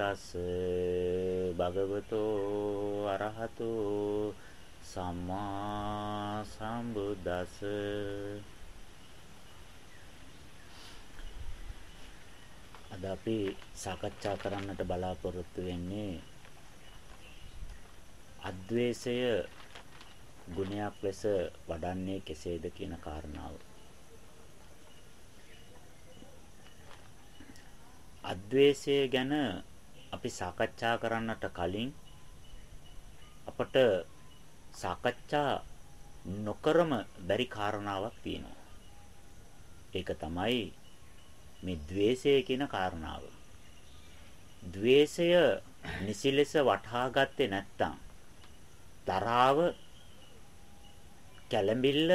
තස් භගවතෝ අරහතෝ සම්මා සම්බුද්දස්ස අද අපි සාකච්ඡා කරන්නට බලාපොරොත්තු වෙන්නේ අද්වේෂය ගුණයක් ලෙස වඩන්නේ කෙසේද කියන කාරණාව. අද්වේෂය ගැන අපි සාකච්ඡා කරන්නට කලින් අපට සාකච්ඡා නොකරම බැරි කාරණාවක් තියෙනවා. ඒක තමයි මේ द्वේෂය කියන කාරණාව. द्वේෂය නිසි ලෙස වටහා ගත්තේ නැත්නම් තරාව කැළඹිල්ල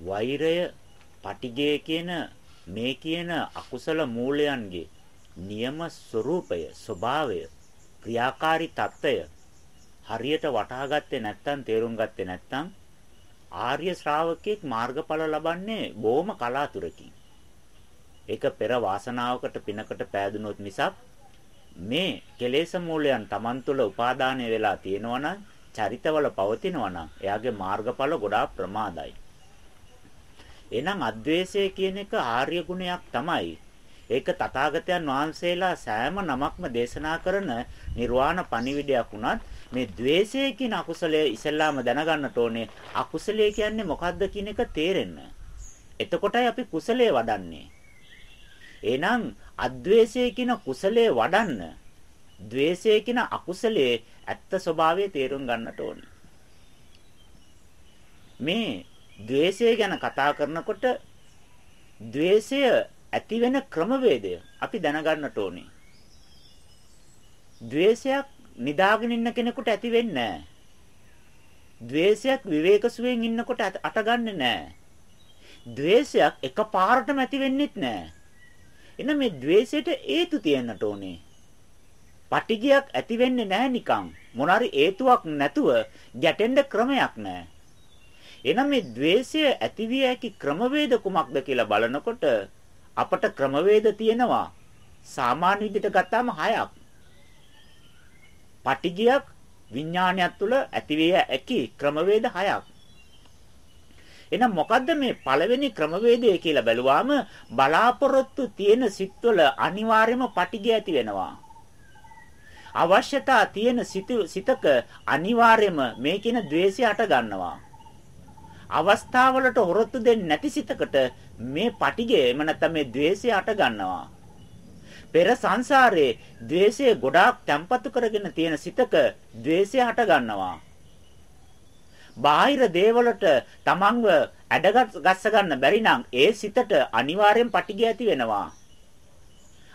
වෛරය පටිගය කියන මේ කියන අකුසල මූලයන්ගේ නියම ස්වરૂපය ස්වභාවය ක්‍රියාකාරී తত্ত্বය හරියට වටහා ගත්තේ නැත්නම් තේරුම් ගත්තේ නැත්නම් ආර්ය ශ්‍රාවකෙක් මාර්ගඵල ලබන්නේ බොහොම කලාතුරකින්. ඒක පෙර වාසනාවකට පිනකට පෑදුනොත් මිසක් මේ කෙලෙස් මූලයන් Taman තුල උපාදානය වෙලා තියෙනවනම් චරිතවල පවතිනවනම් එයාගේ මාර්ගඵල ගොඩාක් ප්‍රමාදයි. එහෙනම් අද්වේෂය කියන එක ආර්ය ගුණයක් තමයි. ඒක තථාගතයන් වහන්සේලා සෑම නමක්ම දේශනා කරන නිර්වාණ පණිවිඩයක් වුණත් මේ द्वේෂය කියන අකුසලය ඉස්සෙල්ලාම දැනගන්නට ඕනේ. අකුසලය කියන්නේ මොකද්ද කියන එක තේරෙන්න. එතකොටයි අපි කුසලයේ වඩන්නේ. එහෙනම් අද්වේෂය කියන කුසලයේ වඩන්න ද්වේෂය කියන අකුසලයේ ඇත්ත ස්වභාවය තේරුම් ගන්නට ඕනේ. මේ ද්වේෂය ගැන කතා කරනකොට ද්වේෂය ඇති වෙන ක්‍රමවේදය අපි දැනගන්නට ඕනේ. ද්වේෂයක් නිදාගෙන ඉන්න කෙනෙකුට ඇති වෙන්නේ නැහැ. ද්වේෂයක් විවේකසුවෙන් ඉන්නකොට අටගන්නේ නැහැ. ද්වේෂයක් එකපාරටම ඇති වෙන්නේත් නැහැ. එන මේ ද්වේෂයට හේතු තියෙන්නට ඕනේ. පටිගයක් ඇති වෙන්නේ නැහැ නිකන්. මොනාරි හේතුවක් නැතුව ගැටෙන්න ක්‍රමයක් නැහැ. එනම් මේ द्वේෂය ඇතිවිය හැකි ක්‍රමවේද කුමක්ද කියලා බලනකොට අපට ක්‍රමවේද තියෙනවා. සාමාන්‍ය විදිහට ගත්තාම හයක්. පටිගයක් විඥානයක් තුළ ඇතිවිය හැකි ක්‍රමවේද හයක්. එහෙනම් මොකද්ද මේ පළවෙනි ක්‍රමවේදය කියලා බැලුවාම බලාපොරොත්තු තියෙන සිත්වල අනිවාර්යම පටිගය ඇති වෙනවා. අවශ්‍යතා තියෙන සිතක අනිවාර්යම මේ කියන द्वේෂය අට ගන්නවා. අවස්ථාවලට හොරොත්තු දෙන්නේ නැති සිතකට මේ පටිගය එහෙම නැත්නම් මේ द्वේෂය අට ගන්නවා. පෙර සංසාරයේ द्वේෂය ගොඩාක් තැම්පතු කරගෙන තියෙන සිතක द्वේෂය හට ගන්නවා. බාහිර දේවලට තමන්ව ඇඩගස්ස ගන්න බැරි නම් ඒ සිතට අනිවාර්යෙන් පටිගය ඇති වෙනවා.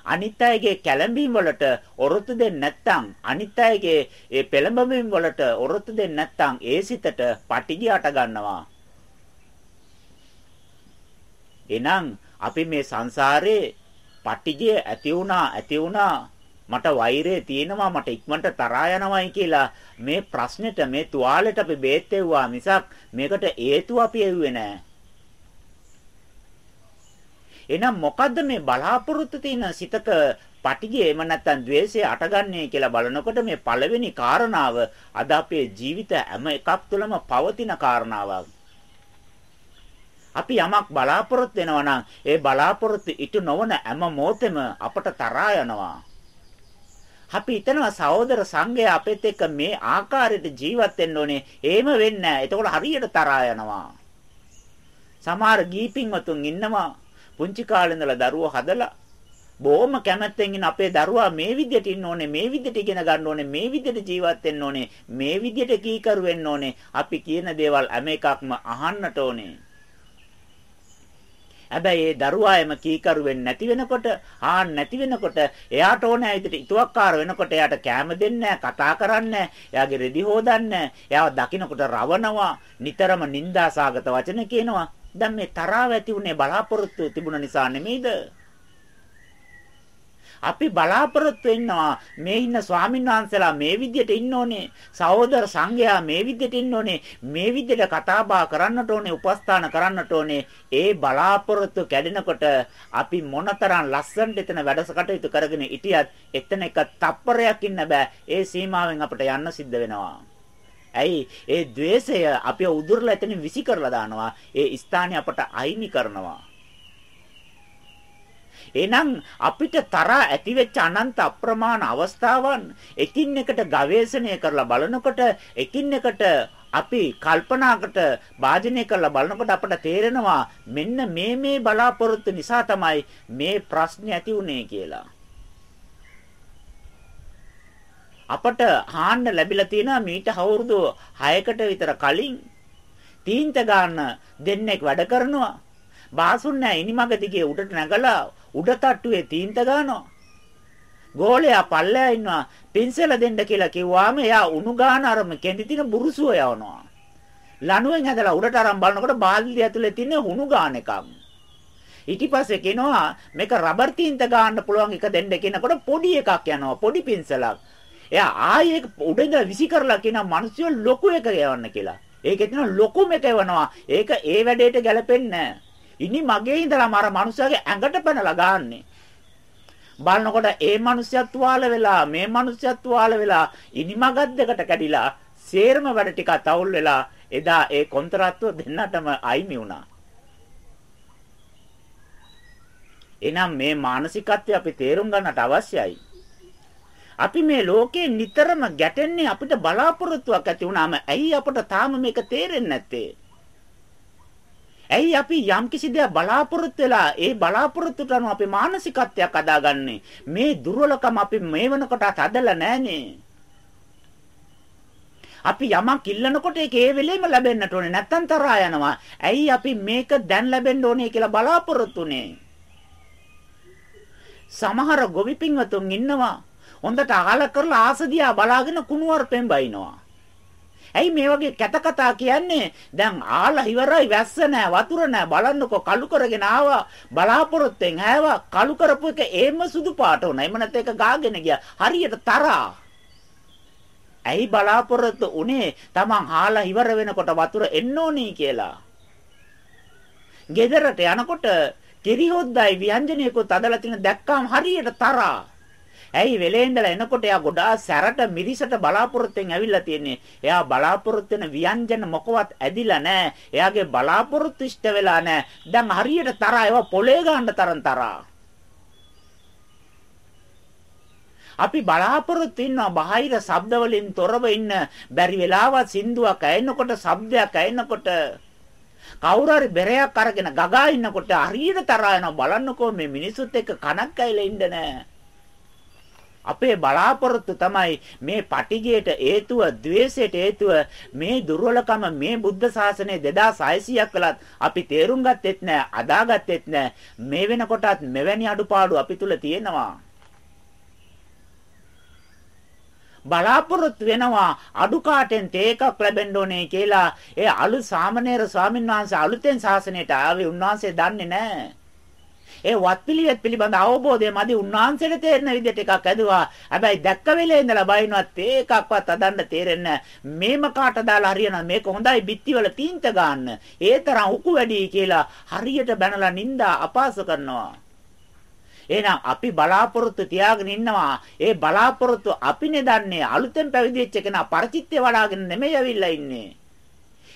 අනිත් අයගේ කැළඹීම් වලට ඔරොත්තු දෙන්නේ නැත්නම් අනිත් අයගේ ඒ පෙළඹවීම් වලට ඔරොත්තු දෙන්නේ නැත්නම් ඒ සිතට පටිගය අට ගන්නවා. එහෙනම් අපි මේ සංසාරේ පටිගය ඇති වුණා ඇති වුණා මට වෛරය තියෙනවා මට ඉක්මනට තරහා යනවායි කියලා මේ ප්‍රශ්නෙට මේ තුවාලෙට අපි බේත් එව්වා මිසක් මේකට හේතුව අපි එව්වේ නැහැ. එහෙනම් මොකද්ද මේ බලාපොරොත්තු තියෙන සිතක පටිගය එම නැත්තම් द्वේෂය අටගන්නේ කියලා බලනකොට මේ පළවෙනි කාරණාව අද අපේ ජීවිත හැම එකක් තුළම පවතින කාරණාවක්. අපි යමක් බලාපොරොත්තු වෙනවා නම් ඒ බලාපොරොත්තු ඉටු නොවන හැම මොහොතෙම අපට තරහා යනවා. අපි හිතනවා සහෝදර සංඝයා අපෙත් එක්ක මේ ආකාරයට ජීවත් වෙන්න ඕනේ. එහෙම වෙන්නේ නැහැ. එතකොට හරියට තරහා යනවා. සමහර ගීපින්වතුන් ඉන්නවා පුංචි කාලේ ඉඳලා දරුවෝ හදලා බොහොම කැමැත්තෙන් ඉන්න අපේ දරුවා මේ විදිහට ඉන්න ඕනේ මේ විදිහට ඉගෙන ගන්න ඕනේ මේ විදිහට ජීවත් වෙන්න ඕනේ මේ විදිහට කීකරු වෙන්න ඕනේ අපි කියන දේවල් හැම එකක්ම අහන්නට ඕනේ හැබැයි ඒ දරුවා එම කීකරු වෙන්නේ නැති වෙනකොට ආන් නැති වෙනකොට එයාට ඕනේ විදිහට ඉතුවක්කාර වෙනකොට එයාට කැම දෙන්නේ කතා කරන්නේ එයාගේ රෙදි හොදන්නේ එයාව දකින්නකොට රවණවා නිතරම නිന്ദාසාගත වචන කියනවා. දැන් මේ තරාව ඇති උනේ බලාපොරොත්තු තිබුණ නිසා නෙමෙයිද? අපි බලාපොරොත්තු වෙනවා මේ ඉන්න ස්වාමීන් වහන්සේලා මේ විදිහට ඉන්න ඕනේ. සහෝදර සංඝයා මේ විදිහට ඉන්න ඕනේ. මේ විදිහට කතා බහ කරන්නට ඕනේ, උපස්ථාන කරන්නට ඕනේ. ඒ බලාපොරොත්තු කැඩෙනකොට අපි මොනතරම් ලස්සනට එතන වැඩසටයුතු කරගෙන හිටියත් එතන එක තප්පරයක් ඉන්න බෑ. ඒ සීමාවෙන් අපිට යන්න සිද්ධ වෙනවා. ඇයි ඒ द्वේෂය අපි උදුරලා එතන විසි කරලා දානවා. ඒ ස්ථානය අපට අයිනි කරනවා. එහෙනම් අපිට තරහා ඇතිවෙච්ච අනන්ත අප්‍රමාණ අවස්ථාවන් එකින් එකට ගවේෂණය කරලා බලනකොට එකින් එකට අපි කල්පනාකට වාජනය කරලා බලනකොට අපට තේරෙනවා මෙන්න මේ මේ බලාපොරොත්තු නිසා තමයි මේ ප්‍රශ්නේ ඇති වුනේ කියලා. අපට හාන්න ලැබිලා තියෙනවා මීට අවුරුදු 6කට විතර කලින් තීන්ත ගන්න දෙන්නෙක් වැඩ කරනවා. බාසුන්නෑ ඉනිමග දිගේ උඩට නැගලා උඩ තට්ටුවේ තීන්ත ගන්නවා. ගෝලයා පල්ලෙයා ඉන්නවා පින්සල දෙන්න කියලා කිව්වාම එයා උණු ගාන අරම කෙඳි තින බුරුසුව යවනවා. ලණුවෙන් හැදලා උඩට අරන් බලනකොට බාල්දිය ඇතුලේ තියෙන උණු ගාන එකක්. ඊට පස්සේ කියනවා මේක රබර් තීන්ත ගන්න පුළුවන් එක දෙන්න කියනකොට පොඩි එකක් යනවා පොඩි පින්සලක්. එයා ආයේ උඩින්ද විසි කරලා කියන මිනිස්සු ලොකු එක යවන්න කියලා. ඒකේ තියෙන ලොකුම එක යවනවා. ඒක ඒ වැඩේට ගැලපෙන්නේ නැහැ. ඉනි මගේ ඉඳලාම අර මනුස්සයාගේ ඇඟට පැනලා ගාන්නේ. බලනකොට ඒ මනුස්සයත් තුවාල වෙලා මේ මනුස්සයත් තුවාල වෙලා ඉනි මගත් දෙකට කැඩිලා සේරම වැඩ ටික තවුල් වෙලා එදා ඒ කොන්ත්‍රාත්තුව දෙන්නටම අයිමි වුණා. එනම් මේ මානසිකත්වය අපි තේරුම් ගන්නට අවශ්‍යයි. අපි මේ ලෝකේ නිතරම ගැටෙන්නේ අපිට බලාපොරොත්තුවක් ඇති වුණාම ඇයි අපට තාම මේක තේරෙන්නේ නැත්තේ? ඇයි අපි යම් කිසි දෙයක් බලාපොරොත්තු වෙලා ඒ බලාපොරොත්තුට අනුව අපේ මානසිකත්වයක් අදාගන්නේ? මේ දුර්වලකම අපි මේ වෙනකොටත් අදලා නැහනේ. අපි යමක් ඉල්ලනකොට ඒක ඒ වෙලෙම ලැබෙන්නට ඕනේ. නැත්තම් තරහා යනවා. ඇයි අපි මේක දැන් ලැබෙන්න ඕනේ කියලා බලාපොරොත්තුනේ? සමහර ගොවිපින්වතුන් ඉන්නවා. හොඳට අහල කරලා ආසදියා බලාගෙන කුණුවarpෙන් බයිනවා. ඇයි මේ වගේ කැත කතා කියන්නේ? දැන් ආලා ඉවරයි වැස්ස නැහැ වතුර නැහැ බලන්නකෝ කළු කරගෙන ආවා බලාපොරොත්තුෙන් ආවා කළු කරපු එක එහෙම සුදු පාට වුණා. එම නැත්නම් ඒක ගාගෙන ගියා. හරියට තරහා. ඇයි බලාපොරොත්තු උනේ Taman ආලා ඉවර වෙනකොට වතුර එන්න ඕනි කියලා. ගෙදරට යනකොට කිරිහොද්දයි ව්‍යංජනයකුත් අදලා තියෙන දැක්කාම හරියට තරහා. ඇයි වෙලේ ඉඳලා එනකොට එයා ගොඩාක් සැරට මිරිසට බලාපොරොත්තුෙන් ඇවිල්ලා තියෙන්නේ. එයා බලාපොරොත්තු වෙන ව්‍යංජන මොකවත් ඇදිලා නැහැ. එයාගේ බලාපොරොත්තු ඉෂ්ට වෙලා නැහැ. දැන් හරියට තරහා ඒවා පොලේ ගන්න තරම් තරහා. අපි බලාපොරොත්තු ඉන්නවා බාහිර ශබ්ද වලින් තොරව ඉන්න බැරි වෙලාවත් සින්දුවක් ඇහෙනකොට ශබ්දයක් ඇහෙනකොට කවුරු හරි බෙරයක් අරගෙන ගගා ඉන්නකොට හරියට තරහා යනවා බලන්නකෝ මේ මිනිසුත් එක්ක කනක් ඇවිල්ලා ඉන්න නෑ අපේ බලාපොරොත්තු තමයි මේ පටිගයට හේතුව, द्वේෂයට හේතුව මේ දුර්වලකම මේ බුද්ධ ශාසනය 2600ක් කළත් අපි තේරුම් ගත්තෙත් නෑ, අදාගත්තෙත් නෑ. මේ වෙනකොටත් මෙවැනි අඩුපාඩු අපි තුල තියෙනවා. බලාපොරොත්තු වෙනවා අඩු කාටෙන් තේකක් ලැබෙන්න ඕනේ කියලා ඒ අලු සාමණේර ස්වාමීන් වහන්සේ අලුතෙන් ශාසනයට ආවේ උන්වහන්සේ දන්නේ නැහැ. ඒ වත්පිළිවෙත් පිළිබඳ අවබෝධය මදි උන්වහන්සේට තේරෙන විදිහට එකක් ඇදුවා. හැබැයි දැක්ක වෙලේ ඉඳලා බයින්වත් ඒකක්වත් අදන්න තේරෙන්නේ මේම කාට දාලා හරියනවා මේක හොඳයි බිත්තිවල තීන්ත ගන්න. ඒ තරම් උකු වැඩි කියලා හරියට බැනලා නින්දා අපාස කරනවා. එහෙනම් අපි බලාපොරොත්තු තියාගෙන ඉන්නවා. ඒ බලාපොරොත්තු අපිනේ දන්නේ අලුතෙන් පැවිදි වෙච්ච කෙනා පරිචිත්‍ය වඩාගෙන නෙමෙයි ඇවිල්ලා ඉන්නේ.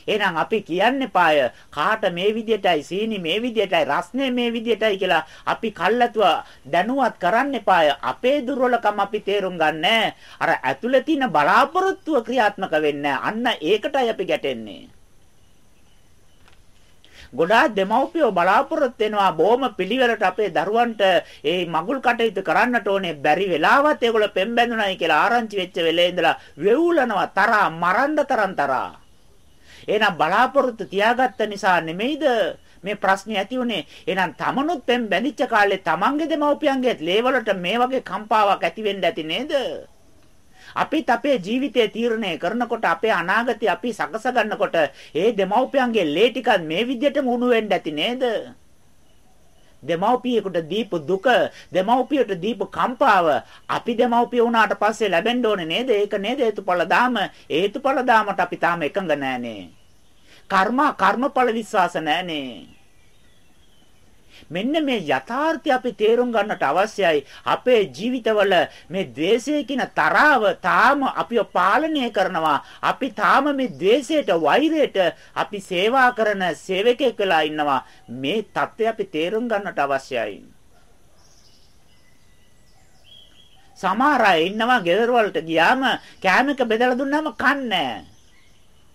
එහෙනම් අපි කියන්න එපාය කාට මේ විදියටයි සීනි මේ විදියටයි රස්නේ මේ විදියටයි කියලා අපි කල්ැතුව දැනුවත් කරන්න එපාය. අපේ දුර්වලකම් අපි තේරුම් ගන්නෑ අර ඇතුළේ තියෙන බලාපොරොත්තුව ක්‍රියාත්මක වෙන්නේ අන්න ඒකටයි අපි ගැටෙන්නේ. ගොඩාක් දෙමව්පියෝ බලාපොරොත්තු වෙනවා බොහොම පිළිවෙලට අපේ දරුවන්ට ඒ මගුල් කටයුතු කරන්නට ඕනේ. බැරි වෙලාවත් ඒගොල්ලෝ පෙම් බැඳුනායි කියලා ආරංචි වෙච්ච වෙලේ ඉඳලා වෙවුලනවා තරහා මරන්න තරම් තරහා. එහෙනම් බලාපොරොත්තු තියාගත්ත නිසා නෙමෙයිද මේ ප්‍රශ්නේ ඇති උනේ. එහෙනම් තමනුත් පෙම් බැඳිච්ච කාලේ තමන්ගේ දෙමව්පියන්ගේත් ලේවලට මේ වගේ කම්පාවක් ඇති වෙන්න ඇති නේද? අපිත් අපේ ජීවිතය තීරණය කරනකොට අපේ අනාගතය අපි සකස ගන්නකොට ඒ දෙමව්පියන්ගේ ලේ ටිකත් මේ විදිහටම උණු වෙන්න ඇති නේද? දෙමව්පියෙකුට දීපු දුක දෙමව්පියට දීපු කම්පාව අපි දෙමව්පිය වුණාට පස්සේ ලැබෙන්න ඕනේ නේද? ඒක නේද හේතුඵල දාම? හේතුඵල දාමට අපි තාම එකඟ නෑනේ. කර්ම කර්මඵල විශ්වාස නෑනේ. මෙන්න මේ යථාර්ථය අපි තේරුම් ගන්නට අවශ්‍යයි. අපේ ජීවිතවල මේ द्वේෂය කියන තරාව තාම අපිව පාලනය කරනවා. අපි තාම මේ द्वේෂයට වෛරයට අපි සේවා කරන සේවකයෙක් වෙලා ඉන්නවා. මේ தත්ත්වය අපි තේරුම් ගන්නට අවශ්‍යයි. සමහර අය ඉන්නවා ගෙදර වලට ගියාම කෑමක බෙදලා දුන්නාම කන්නේ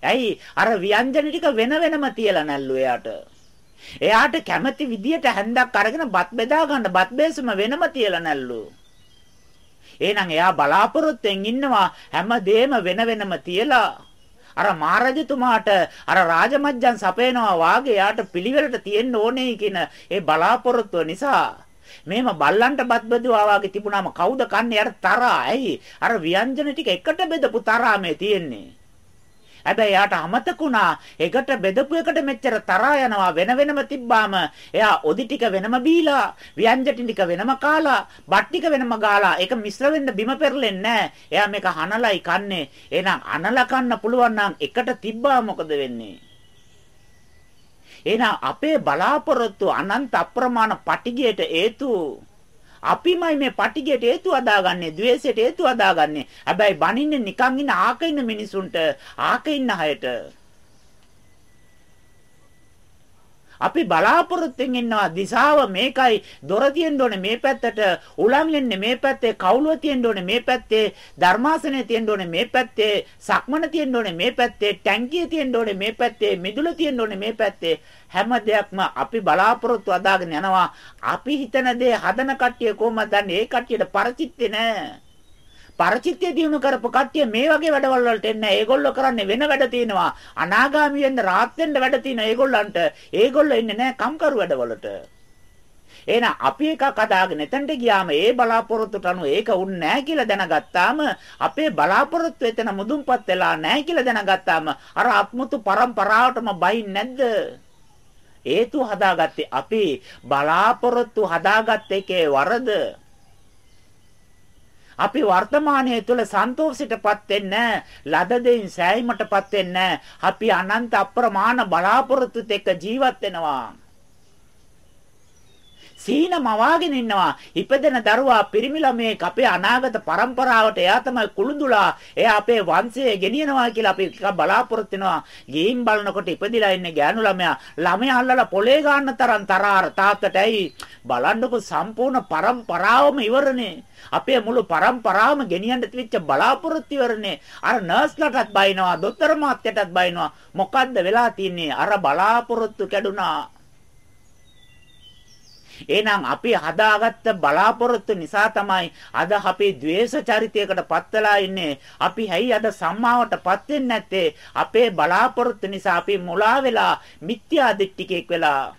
ඇයි අර ව්‍යංජන ටික වෙන වෙනම තියලා නැල්ලු එයාට. එයාට කැමති විදියට හැන්දක් අරගෙන බත් බෙදා ගන්න බත් බේසම වෙනම තියලා නැල්ලු. එහෙනම් එයා බලාපොරොත්තුෙන් ඉන්නවා හැමදේම වෙන වෙනම තියලා. අර මහරජතුමාට අර රාජමජ්ජන් සපේනවා වාගේ යාට පිළිවෙලට තියෙන්න ඕනේ කියන ඒ බලාපොරොත්තුව නිසා මේම බල්ලන්ට බත් බෙදුවා වාගේ තිබුණාම කවුද කන්නේ? අර තරහා ඇයි? අර ව්‍යංජන ටික එකට බෙදපු තරහා මේ තියෙන්නේ. හැබැයි යාට අමතකුණා එකට බෙදපු එකට මෙච්චර තරහා යනවා වෙන වෙනම තිබ්බාම එයා ඔදි ටික වෙනම බීලා ව්‍යංජන ටික වෙනම කාලා බත් ටික වෙනම ගාලා ඒක මිශ්‍ර වෙන්න බිම පෙරලෙන්නේ නැහැ. එයා මේක හනලයි කන්නේ. එහෙනම් අනලා කන්න පුළුවන් නම් එකට තිබ්බා මොකද වෙන්නේ? එහෙනම් අපේ බලාපොරොත්තු අනන්ත අප්‍රමාණ පටිගයට හේතු අපිමයි මේ පටිගයට හේතු අදාගන්නේ, द्वේෂයට හේතු අදාගන්නේ. හැබැයි බනින්නේ නිකන් ඉන්න ආක ඉන්න මිනිසුන්ට, ආක ඉන්න අයට. අපි බලාපොරොත්තුෙන් ඉන්නවා. දිශාව මේකයි. දොර තියෙන්න ඕනේ මේ පැත්තට. උලන් එන්නේ මේ පැත්තේ. කවුළුව තියෙන්න ඕනේ මේ පැත්තේ. ධර්මාසනය තියෙන්න ඕනේ මේ පැත්තේ. සක්මන තියෙන්න ඕනේ මේ පැත්තේ. ටැංකිය තියෙන්න ඕනේ මේ පැත්තේ. මිදුල තියෙන්න ඕනේ මේ පැත්තේ. හැම දෙයක්ම අපි බලාපොරොත්තු අදාගෙන යනවා. අපි හිතන දේ හදන කට්ටිය කොහොමද දන්නේ? ඒ කට්ටියට පරිචිත්තේ නැහැ පරිචිත්‍ය දිනු කරපු කට්ටිය මේ වගේ වැඩවල වලට එන්නේ ඒගොල්ලෝ කරන්නේ වෙන වැඩ තියෙනවා. අනාගාමී වෙන්න රාත් වෙන්න වැඩ තියෙන ඒගොල්ලන්ට. ඒගොල්ලෝ ඉන්නේ නැහැ කම්කරු වැඩවලට. එහෙනම් අපි එකක් අදාගෙන එතනට ගියාම ඒ බලාපොරොත්තුට අනුව ඒක උන්නේ නැහැ කියලා දැනගත්තාම අපේ බලාපොරොත්තු එතන මුදුන්පත් වෙලා නැහැ කියලා දැනගත්තාම අර අත්මුතු පරම්පරාවටම බයින් නැද්ද? හේතු හදාගත්තේ අපි. බලාපොරොත්තු හදාගත්ත එකේ වරද? අපි වර්තමානයේ තුල සන්තෝෂයටපත් වෙන්නේ ලද දෙයින් සෑයීමටපත් වෙන්නේ අපි අනන්ත අප්‍රමාණ බලාපොරොත්තුත් එක්ක ජීවත් වෙනවා. සීන මවාගෙන ඉන්නවා. ඉපදෙන දරුවා පිරිමි ළමයෙක් අපේ අනාගත પરම්පරාවට එයා තමයි කුළුඳුලා. එයා අපේ වංශය ගෙනියනවා කියලා අපි එක බලාපොරොත්තු වෙනවා. ගේම් බලනකොට ඉපදිලා ඉන්නේ ගෑනු ළමයා. ළමයා අල්ලලා පොලේ ගන්න තරම් තරහාර තාත්තට ඇයි බලන්නකො සම්පූර්ණ પરම්පරාවම ඉවරනේ. අපේ මුළු પરම්පරාවම ගෙනියන්න තිබිච්ච බලාපොරොත්තු ඉවරනේ. අර නර්ස්ලටත් බයිනවා, දොස්තර මහත්තයටත් බයිනවා. මොකද්ද වෙලා තින්නේ? අර බලාපොරොත්තු කැඩුනා. එහෙනම් අපි හදාගත්ත බලාපොරොත්තු නිසා තමයි අද අපි द्वේෂ චරිතයකට පත්වලා ඉන්නේ. අපි හැයි අද සම්මාවටපත් වෙන්නේ නැත්තේ අපේ බලාපොරොත්තු නිසා අපි මුලා වෙලා මිත්‍යා දිට්ඨිකෙක් වෙලා.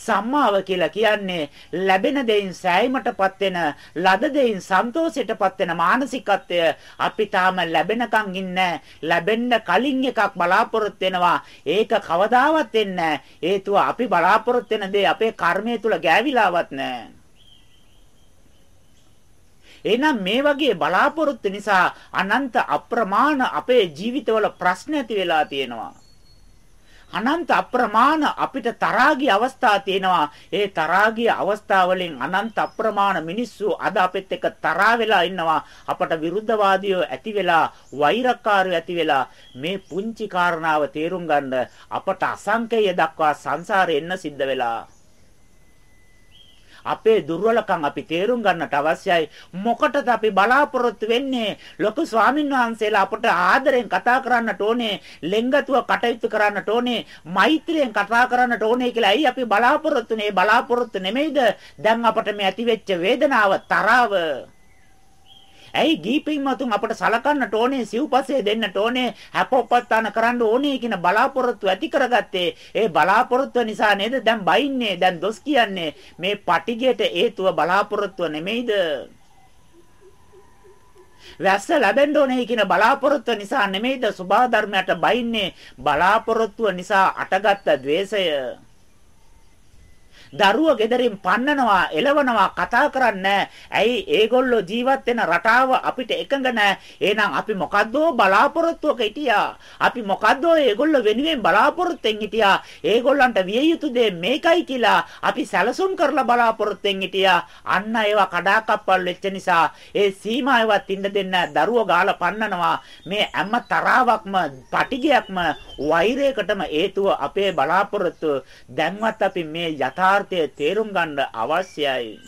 සම්මාව කියලා කියන්නේ ලැබෙන දෙයින් සෑයීමටපත් වෙන ලද දෙයින් සන්තෝෂයටපත් වෙන මානසිකත්වය අපි තාම ලැබෙනකන් ඉන්නේ ලැබෙන්න කලින් එකක් බලාපොරොත්තු වෙනවා. ඒක කවදාවත් වෙන්නේ හේතුව අපි බලාපොරොත්තු වෙන දේ අපේ කර්මය තුල ගෑවිලාවත් නැහැ. එහෙනම් මේ වගේ බලාපොරොත්තු නිසා අනන්ත අප්‍රමාණ අපේ ජීවිතවල ප්‍රශ්න ඇති වෙලා තියෙනවා. අනන්ත අප්‍රමාණ අපිට තරාගී අවස්ථා තියෙනවා. ඒ තරාගී අවස්ථාවලින් අනන්ත අප්‍රමාණ මිනිස්සු අද අපිත් එක්ක තරහා වෙලා ඉන්නවා. අපට විරුද්ධවාදියෝ ඇති වෙලා, වෛරකාරයෝ ඇති වෙලා මේ පුංචි කාරණාව තේරුම් ගන්න අපට අසංකේය දක්වා සංසාරේ එන්න සිද්ධ වෙලා. අපේ දුර්වලකම් අපි තේරුම් ගන්නට අවශ්‍යයි. මොකටද අපි බලාපොරොත්තු වෙන්නේ? ලොකු ස්වාමීන් වහන්සේලා අපට ආදරෙන් කතා කරන්නට ඕනේ, ලෙන්ගතුව කටයුතු කරන්නට ඕනේ, මෛත්‍රියෙන් කතා කරන්නට ඕනේ කියලා. ඇයි අපි බලාපොරොත්තුනේ? බලාපොරොත්තු නෙමෙයිද? දැන් අපට මේ ඇතිවෙච්ච වේදනාව, තරාව ඇයි ගීපින් මතුන් අපට සලකන්නට ඕනේ සිව්පසේ දෙන්නට ඕනේ හැපොප්පත්තාන කරන්න ඕනේ කියන බලාපොරොත්තු ඇති කරගත්තේ? ඒ බලාපොරොත්තු නිසා නේද? දැන් බයින්නේ දැන් දොස් කියන්නේ. මේ පටිගයට හේතුව බලාපොරොත්තුව නෙමෙයිද? වැස්ස ලැබෙන්න ඕනේ කියන බලාපොරොත්තුව නිසා නෙමෙයිද? සුභා ධර්මයට බයින්නේ බලාපොරොත්තුව නිසා අටගත්ත द्वේෂය දරුවෝ ගෙදරින් පන්නනවා, එලවනවා, කතා කරන්නේ ඇයි ඒගොල්ලෝ ජීවත් වෙන රටාව අපිට එකඟ නැහැ. එහෙනම් අපි මොකද්දෝ බලාපොරොත්තුවක හිටියා. අපි මොකද්දෝ ඒගොල්ලෝ වෙනුවෙන් බලාපොරොත්තුෙන් හිටියා. ඒගොල්ලන්ට විය යුතු දේ මේකයි කියලා අපි සැලසුම් කරලා බලාපොරොත්තුෙන් හිටියා. අන්න ඒවා කඩාකප්පල් වෙච්ච නිසා ඒ සීමාවවත් ඉන්න දෙන්න දරුවෝ ගාලා පන්නනවා. මේ හැම තරාවක්ම, පටිගයක්ම, වෛරයකටම හේතුව අපේ බලාපොරොත්තු. දැන්වත් අපි මේ යථාර්ථය තේරුම් ගන්න අවශ්‍යයි.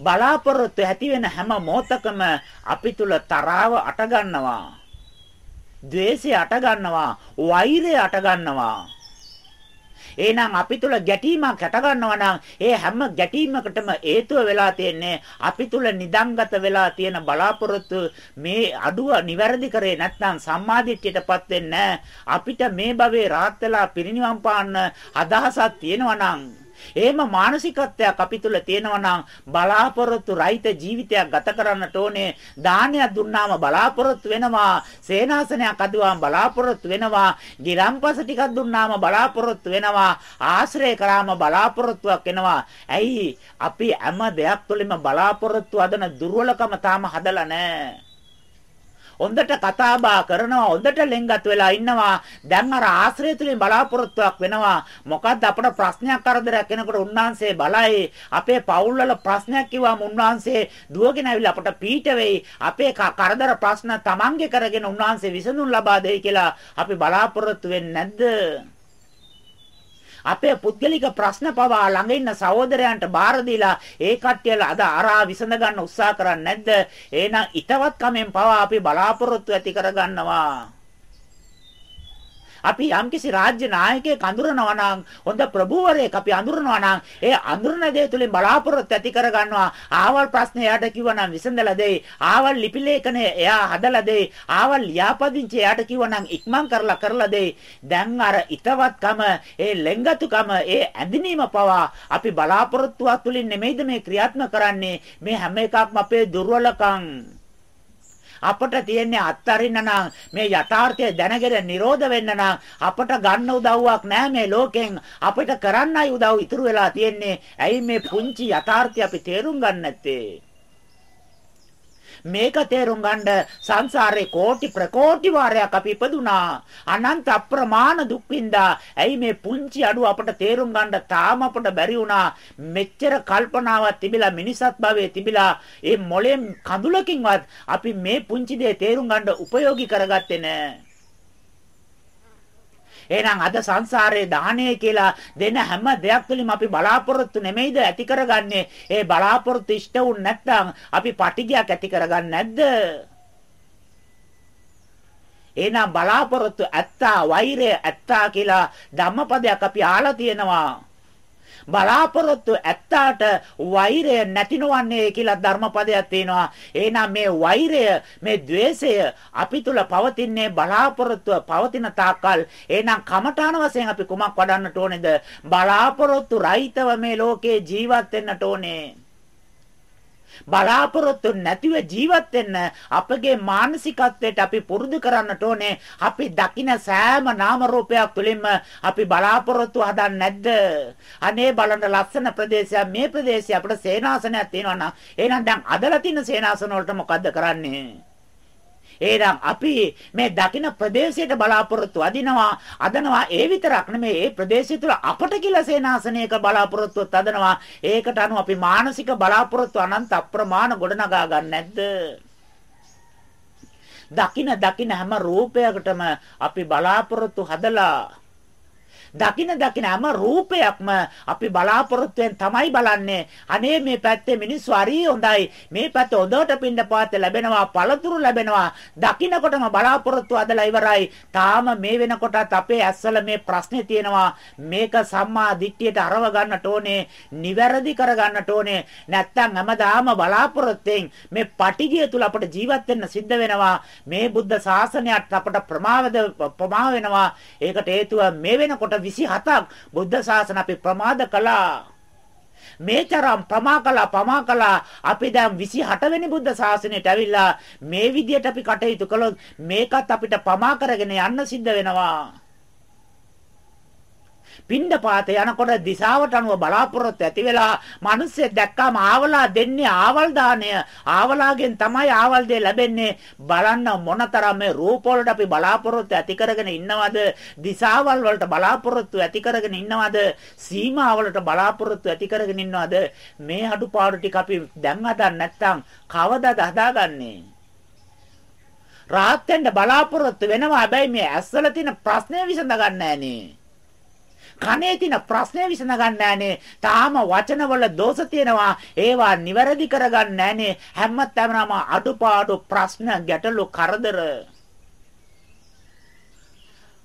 බලාපොරොත්තු ඇති වෙන හැම මොහොතකම අපි තුල තරාව අට ගන්නවා. ද්වේෂය අට ගන්නවා, වෛරය අට ගන්නවා. එහෙනම් අපි තුල ගැටීමක් හට ගන්නවා නම් ඒ හැම ගැටීමකටම හේතුව වෙලා තියෙන්නේ අපි තුල නිදන්ගත වෙලා තියෙන බලාපොරොත්තු මේ අඩුව නිවැරදි කරේ නැත්නම් සම්මාදිට්ඨියටපත් වෙන්නේ අපිට මේ භවයේ රාහත් වෙලා පිරිනිවන් පාන්න අදහසක් තියෙනවා නම් එහෙම මානසිකත්වයක් අපි තුල තියෙනවා නම් බලාපොරොත්තු රහිත ජීවිතයක් ගත කරන්නට ඕනේ. දානයක් දුන්නාම බලාපොරොත්තු වෙනවා. සේනාසනයක් අදුවාම බලාපොරොත්තු වෙනවා. ගිරම්පස ටිකක් දුන්නාම බලාපොරොත්තු වෙනවා. ආශ්‍රය කරාම බලාපොරොත්තුවක් එනවා. ඇයි අපි හැම දෙයක් තුළින්ම බලාපොරොත්තු අදන දුර්වලකම තාම හදලා නැහැ. හොඳට කතා බහ කරනවා හොඳට ලෙන්ගත් වෙලා ඉන්නවා. දැන් අර ආශ්‍රය තුලින් බලාපොරොත්තුවක් වෙනවා. මොකද්ද අපට ප්‍රශ්නයක් කරදරයක් කෙනෙකුට උන්වහන්සේ බලයි. අපේ පවුල් වල ප්‍රශ්නයක් කිව්වම උන්වහන්සේ දුවගෙන ඇවිල්ලා අපට පීඩ වෙයි. අපේ කරදර ප්‍රශ්න තමන්ගේ කරගෙන උන්වහන්සේ විසඳුම් ලබා දෙයි කියලා අපි බලාපොරොත්තු වෙන්නේ නැද්ද? අපේ පුද්ගලික ප්‍රශ්න පවා ළඟ ඉන්න සහෝදරයන්ට බාර දීලා ඒ කට්ටියල අද අරා විසඳ ගන්න උත්සාහ කරන්නේ නැද්ද? එහෙනම් ිතවත් කමෙන් පවා අපි බලාපොරොත්තු ඇති කරගන්නවා. අපි යම්කිසි රාජ්‍ය නායකයෙක් අඳුරනවා නම් හොඳ ප්‍රභූවරයෙක් අපි අඳුරනවා නම් ඒ අඳුරන දේ තුලින් බලාපොරොත්තු ඇති කරගන්නවා. ආවල් ප්‍රශ්නේ එයාට කිව්වනම් විසඳලා දෙයි. ආවල් ලිපි ලේඛනය එයා හදලා දෙයි. ආවල් ලියාපදිංචි එයාට කිව්වනම් ඉක්මන් කරලා කරලා දෙයි. දැන් අර ිතවත්කම ඒ ලෙන්ගතුකම ඒ ඇඳිනීම පවා අපි බලාපොරොත්තුවක් තුලින් නෙමෙයිද මේ ක්‍රියාත්මක කරන්නේ? මේ හැම එකක්ම අපේ දුර්වලකම්. අපට තියෙන්නේ අත්තරින්න නම් මේ යථාර්ථය දැනගෙන නිරෝධ වෙන්න නම් අපට ගන්න උදව්වක් නැහැ මේ ලෝකෙන්. අපිට කරන්නයි උදව් ඉතුරු වෙලා තියෙන්නේ. ඇයි මේ පුංචි යථාර්ථය අපි තේරුම් ගන්න නැත්තේ? මේක තේරුම් ගන්න සංසාරේ කෝටි ප්‍රකෝටි වාරයක් අපි ඉපදුනා. අනන්ත අප්‍රමාණ දුක් විඳා ඇයි මේ පුංචි අඩුව අපට තේරුම් ගන්න තාම අපට බැරි වුණා? මෙච්චර කල්පනාවක් තිබිලා මිනිසත් භවයේ තිබිලා ඒ මොලෙන් කඳුලකින්වත් අපි මේ පුංචි දේ තේරුම් ගන්න උපයෝගී කරගත්තේ නැහැ එහෙනම් අද සංසාරයේ දාහනය කියලා දෙන හැම දෙයක් තුළින් අපි බලාපොරොත්තු නෙමෙයිද ඇති කරගන්නේ. ඒ බලාපොරොත්තු ඉෂ්ට වුනේ නැත්නම් අපි පටිගයක් ඇති කරගන්නේ නැද්ද? එහෙනම් බලාපොරොත්තු ඇත්තා වෛරය ඇත්තා කියලා ධම්මපදයක් අපි ආලා තියෙනවා. බලාපොරොත්තු ඇත්තාට වෛරය නැතිනවන්නේ කියලා ධර්මපදයක් තියෙනවා. එහෙනම් මේ වෛරය, මේ द्वේෂය අපි තුල පවතින්නේ බලාපොරොත්තුව පවතින තාක්කල් එහෙනම් කමඨාන වශයෙන් අපි කුමක් වඩන්නට ඕනේද? බලාපොරොත්තු රහිතව මේ ලෝකේ ජීවත් වෙන්නට ඕනේ. බලාපොරොත්තු නැතිව ජීවත් වෙන්න අපගේ මානසිකත්වයට අපි පුරුදු කරන්නට ඕනේ. අපි දකින සෑම නාම රූපයක් තුළින්ම අපි බලාපොරොත්තු හදන්නේ නැද්ද? අනේ බලන්න ලස්සන ප්‍රදේශයක් මේ ප්‍රදේශය අපිට සේනාසනයක් තියෙනවා නම් එහෙනම් දැන් අදලා තියෙන සේනාසන වලට මොකද්ද කරන්නේ? එහෙනම් අපි මේ දකින ප්‍රදේශයට බලාපොරොත්තු අදිනවා අදනවා ඒ විතරක් නෙමෙයි ඒ ප්‍රදේශය තුළ අපට කියලා සේනාසනයක බලාපොරොත්තුත් අදනවා ඒකට අනුව අපි මානසික බලාපොරොත්තු අනන්ත අප්‍රමාණ ගොඩනගා ගන්න නැද්ද? දකින දකින හැම රූපයකටම අපි බලාපොරොත්තු හදලා දකින දකින හැම රූපයක්ම අපි බලාපොරොත්තුෙන් තමයි බලන්නේ. අනේ මේ පැත්තේ මිනිස්සු හරි හොඳයි. මේ පැත්තේ හොඳට පින්නපාත ලැබෙනවා, පළතුරු ලැබෙනවා. දකින්නකොටම බලාපොරොත්තු අදලා ඉවරයි. තාම මේ වෙනකොටත් අපේ ඇස්වල මේ ප්‍රශ්නේ තියෙනවා. මේක සම්මා දිට්ඨියට අරව ගන්නට ඕනේ, නිවැරදි කර ගන්නට ඕනේ. නැත්තම් හැමදාම බලාපොරොත්තුෙන් මේ පටිගිය තුල අපට ජීවත් වෙන්න සිද්ධ වෙනවා. මේ බුද්ධ ශාසනයත් අපට ප්‍රමාවද ප්‍රමා වෙනවා. ඒකට හේතුව මේ වෙනකොට 27ක් බුද්ධ ශාසන අපි ප්‍රමාද කළා. මේ තරම් ප්‍රමා කළා ප්‍රමා කළා අපි දැන් 28 වෙනි බුද්ධ ශාසනයට ඇවිල්ලා මේ විදියට අපි කටයුතු කළොත් මේකත් අපිට ප්‍රමා කරගෙන යන්න සිද්ධ වෙනවා. පින්ඩ පාත යනකොට දිශාවට අනුව බලාපොරොත්තු ඇති වෙලා මිනිස්සෙක් දැක්කාම ආවලා දෙන්නේ ආවල් දාණය ආවලාගෙන් තමයි ආවල් දෙය ලැබෙන්නේ. බලන්න මොනතරම් මේ රූප වලට අපි බලාපොරොත්තු ඇති කරගෙන ඉන්නවද? දිශාවල් වලට බලාපොරොත්තු ඇති කරගෙන ඉන්නවද? සීමාවලට බලාපොරොත්තු ඇති කරගෙන ඉන්නවද? මේ අඩුපාඩු ටික අපි දැන් හදන්න නැත්නම් කවදාද හදාගන්නේ? රාහත් වෙන්න බලාපොරොත්තු වෙනවා. හැබැයි මේ ඇස්වල තියෙන ප්‍රශ්නේ විසඳ ගන්න නෑනේ කනේ තියෙන ප්‍රශ්නේ විසඳ ගන්න නෑනේ. තාම වචනවල දෝෂ තියෙනවා. ඒවා නිවැරදි කරගන්න නෑනේ. හැමතැනම අඩුපාඩු ප්‍රශ්න ගැටලු කරදර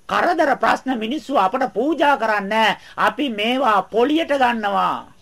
කරදර ප්‍රශ්න මිනිස්සු අපට පූජා කරන්නේ අපි මේවා පොලියට ගන්නවා.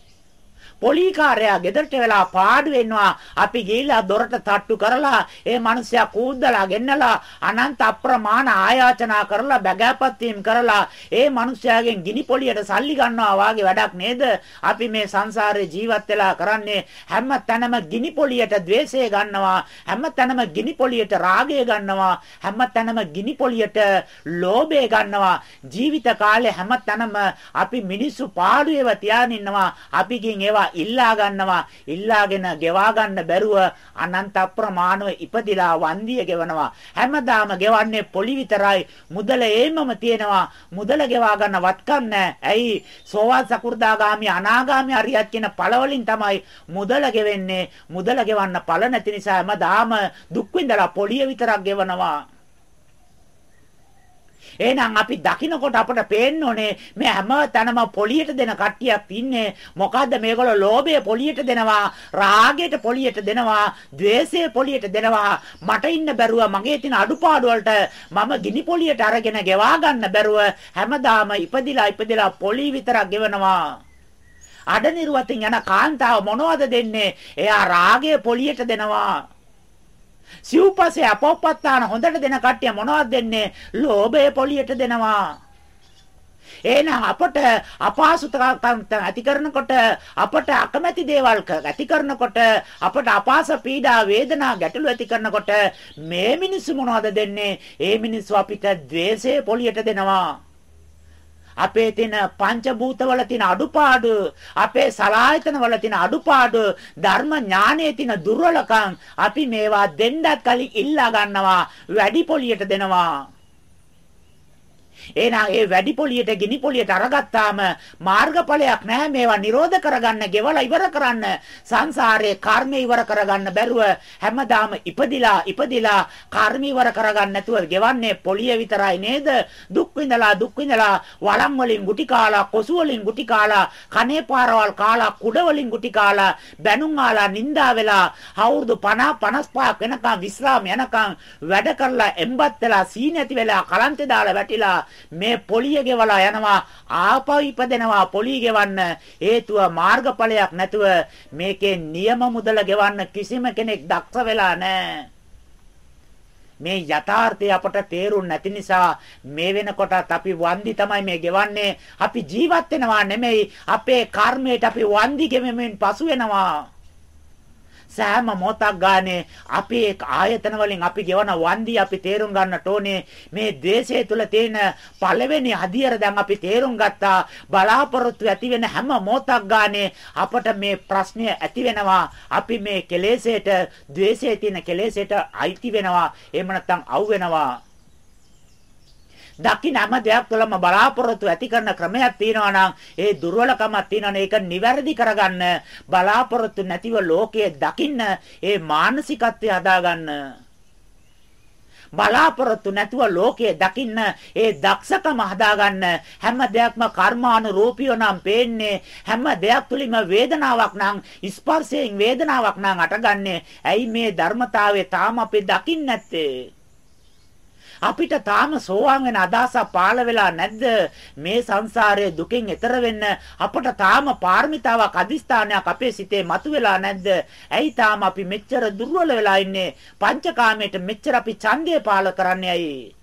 පොලිකාරයා ගෙදරට වෙලා පාඩු වෙනවා. අපි ගිහිල්ලා දොරට තට්ටු කරලා ඒ මිනිස්සයා කූද්දලා ගෙන්නලා අනන්ත අප්‍රමාණ ආයාචනා කරලා බගෑපත් වීම කරලා ඒ මිනිස්සයාගෙන් ගිනි පොලියට සල්ලි ගන්නවා වාගේ වැඩක් නේද? අපි මේ සංසාරේ ජීවත් වෙලා කරන්නේ හැම තැනම ගිනි පොලියට द्वේෂය ගන්නවා. හැම තැනම ගිනි පොලියට රාගය ගන්නවා. හැම තැනම ගිනි පොලියට ලෝභය ගන්නවා. ජීවිත කාලේ හැම තැනම අපි මිනිස්සු පාඩුවේව තියාගෙන ඉන්නවා. අපි කින් ඒවා ඒවා ඉල්ලා ගන්නවා ඉල්ලාගෙන ගෙවා ගන්න බැරුව අනන්ත අප්‍රමාණව ඉපදිලා වන්දිය ගෙවනවා. හැමදාම ගෙවන්නේ පොලි විතරයි. මුදල ඒමම තියෙනවා. මුදල ගෙවා ගන්න වත්කම් ඇයි? සෝවාන් සකු르දාගාමි අනාගාමි අරියත් කියන පළවලින් තමයි මුදල ගෙවෙන්නේ. මුදල ගෙවන්න පළ නැති නිසා හැමදාම දුක් විඳලා පොලිය විතරක් ගෙවනවා. එහෙනම් අපි දකින්නකොට අපට පේන්න ඕනේ මේ හැම තැනම පොලියට දෙන කට්ටියක් ඉන්නේ. මොකද්ද මේගොල්ලෝ ලෝභය පොලියට දෙනවා, රාගයට පොලියට දෙනවා, ద్వේෂය පොලියට දෙනවා. මට ඉන්න බැරුව මගේ තියෙන අඩුපාඩු වලට මම ගිනි පොලියට අරගෙන ගෙවා ගන්න බැරුව හැමදාම ඉපදිලා ඉපදිලා පොලි විතරක් ගෙවනවා. අඩනිරුවතින් යන කාන්තාව මොනවද දෙන්නේ? එයා රාගය පොලියට දෙනවා. සිව්පස්සේ අපෝපත්තාන හොඳට දෙන කට්ටිය මොනවද දෙන්නේ? ලෝභය පොලියට දෙනවා. එහෙනම් අපට අපහසුතාවයන් ඇති කරනකොට අපට අකමැති දේවල් ඇති කරනකොට අපට අපහස පීඩා වේදනා ගැටලු ඇති කරනකොට මේ මිනිස්සු මොනවද දෙන්නේ? ඒ මිනිස්සු අපිට द्वේෂය පොලියට දෙනවා. අපේ තියෙන පංචභූතවල තියෙන අඩුපාඩු අපේ සලායතනවල තියෙන අඩුපාඩු ධර්ම ඥානයේ තියෙන දුර්වලකම් අපි මේවා දෙන්නත් කලින් ඉල්ලා ගන්නවා වැඩි පොලියට දෙනවා. එහෙනම් ඒ වැඩි පොලියට ගිනි පොලියට අරගත්තාම මාර්ගඵලයක් නැහැ මේවා නිරෝධ කරගන්න, ගෙවලා ඉවර කරන්න, සංසාරේ කර්ම ඉවර කරගන්න බැරුව හැමදාම ඉපදිලා ඉපදිලා කර්ම ඉවර කරගන්න නැතුව ගෙවන්නේ පොලිය විතරයි නේද? දුක් විඳලා දුක් විඳලා වළම් වලින් ගුටි කාලා, කොසු වලින් ගුටි කාලා, කනේ පාරවල් කාලා, කුඩ වලින් ගුටි කාලා, බැනුම් ආලා නින්දා වෙලා අවුරුදු 50 55 වෙනකම් විශ්‍රාම යනකම් වැඩ කරලා එම්බත් වෙලා සීනි ඇති වෙලා කලන්තේ දාලා වැටිලා මේ පොලිය ගෙවලා යනවා ආපහු ඉපදෙනවා පොලිය ගෙවන්න. හේතුව මාර්ගඵලයක් නැතුව මේකේ නියම මුදල ගෙවන්න කිසිම කෙනෙක් දක්ෂ වෙලා නැහැ. මේ යථාර්ථය අපට තේරුම් නැති නිසා මේ වෙනකොටත් අපි වන්දි තමයි මේ ගෙවන්නේ. අපි ජීවත් වෙනවා නෙමෙයි අපේ කර්මයට අපි වන්දි ගෙවෙමින් පසු වෙනවා. සෑම මොහොතක් ගානේ අපේ ආයතන වලින් අපි ගෙවන වන්දි අපි තේරුම් ගන්නට ඕනේ. මේ द्वේෂය තුල තියෙන පළවෙනි අදියර දැන් අපි තේරුම් ගත්තා බලාපොරොත්තු ඇති වෙන හැම මොහොතක් ගානේ අපට මේ ප්‍රශ්නය ඇති වෙනවා. අපි මේ කෙලෙසයට द्वේෂයේ තියෙන කෙලෙසයට අයිති වෙනවා. එහෙම නැත්නම් අවු වෙනවා. දකින්න හැම දෙයක් තුළම බලාපොරොත්තු ඇති කරන ක්‍රමයක් තියෙනවා නම් ඒ දුර්වලකමක් තියෙනවනේ ඒක නිවැරදි කරගන්න බලාපොරොත්තු නැතිව ලෝකයේ දකින්න ඒ මානසිකත්වය හදාගන්න. බලාපොරොත්තු නැතුව ලෝකයේ දකින්න ඒ දක්ෂකම හදාගන්න හැම දෙයක්ම කර්මානුරූපීව නම් පේන්නේ හැම දෙයක් තුලින්ම වේදනාවක් නම් ස්පර්ශයෙන් වේදනාවක් නම් අටගන්නේ ඇයි මේ ධර්මතාවය තාම අපි දකින්නේ නැත්තේ? අපිට තාම සෝවාන් වෙන අදහසක් පාළ වෙලා නැද්ද? මේ සංසාරයේ දුකෙන් එතර වෙන්න අපට තාම පාරමිතාවක් අදිස්ථානයක් අපේ සිතේ මතුවෙලා නැද්ද? ඇයි තාම අපි මෙච්චර දුර්වල වෙලා ඉන්නේ? පංචකාමයට මෙච්චර අපි ඡන්දය පාල කරන්නේ ඇයි?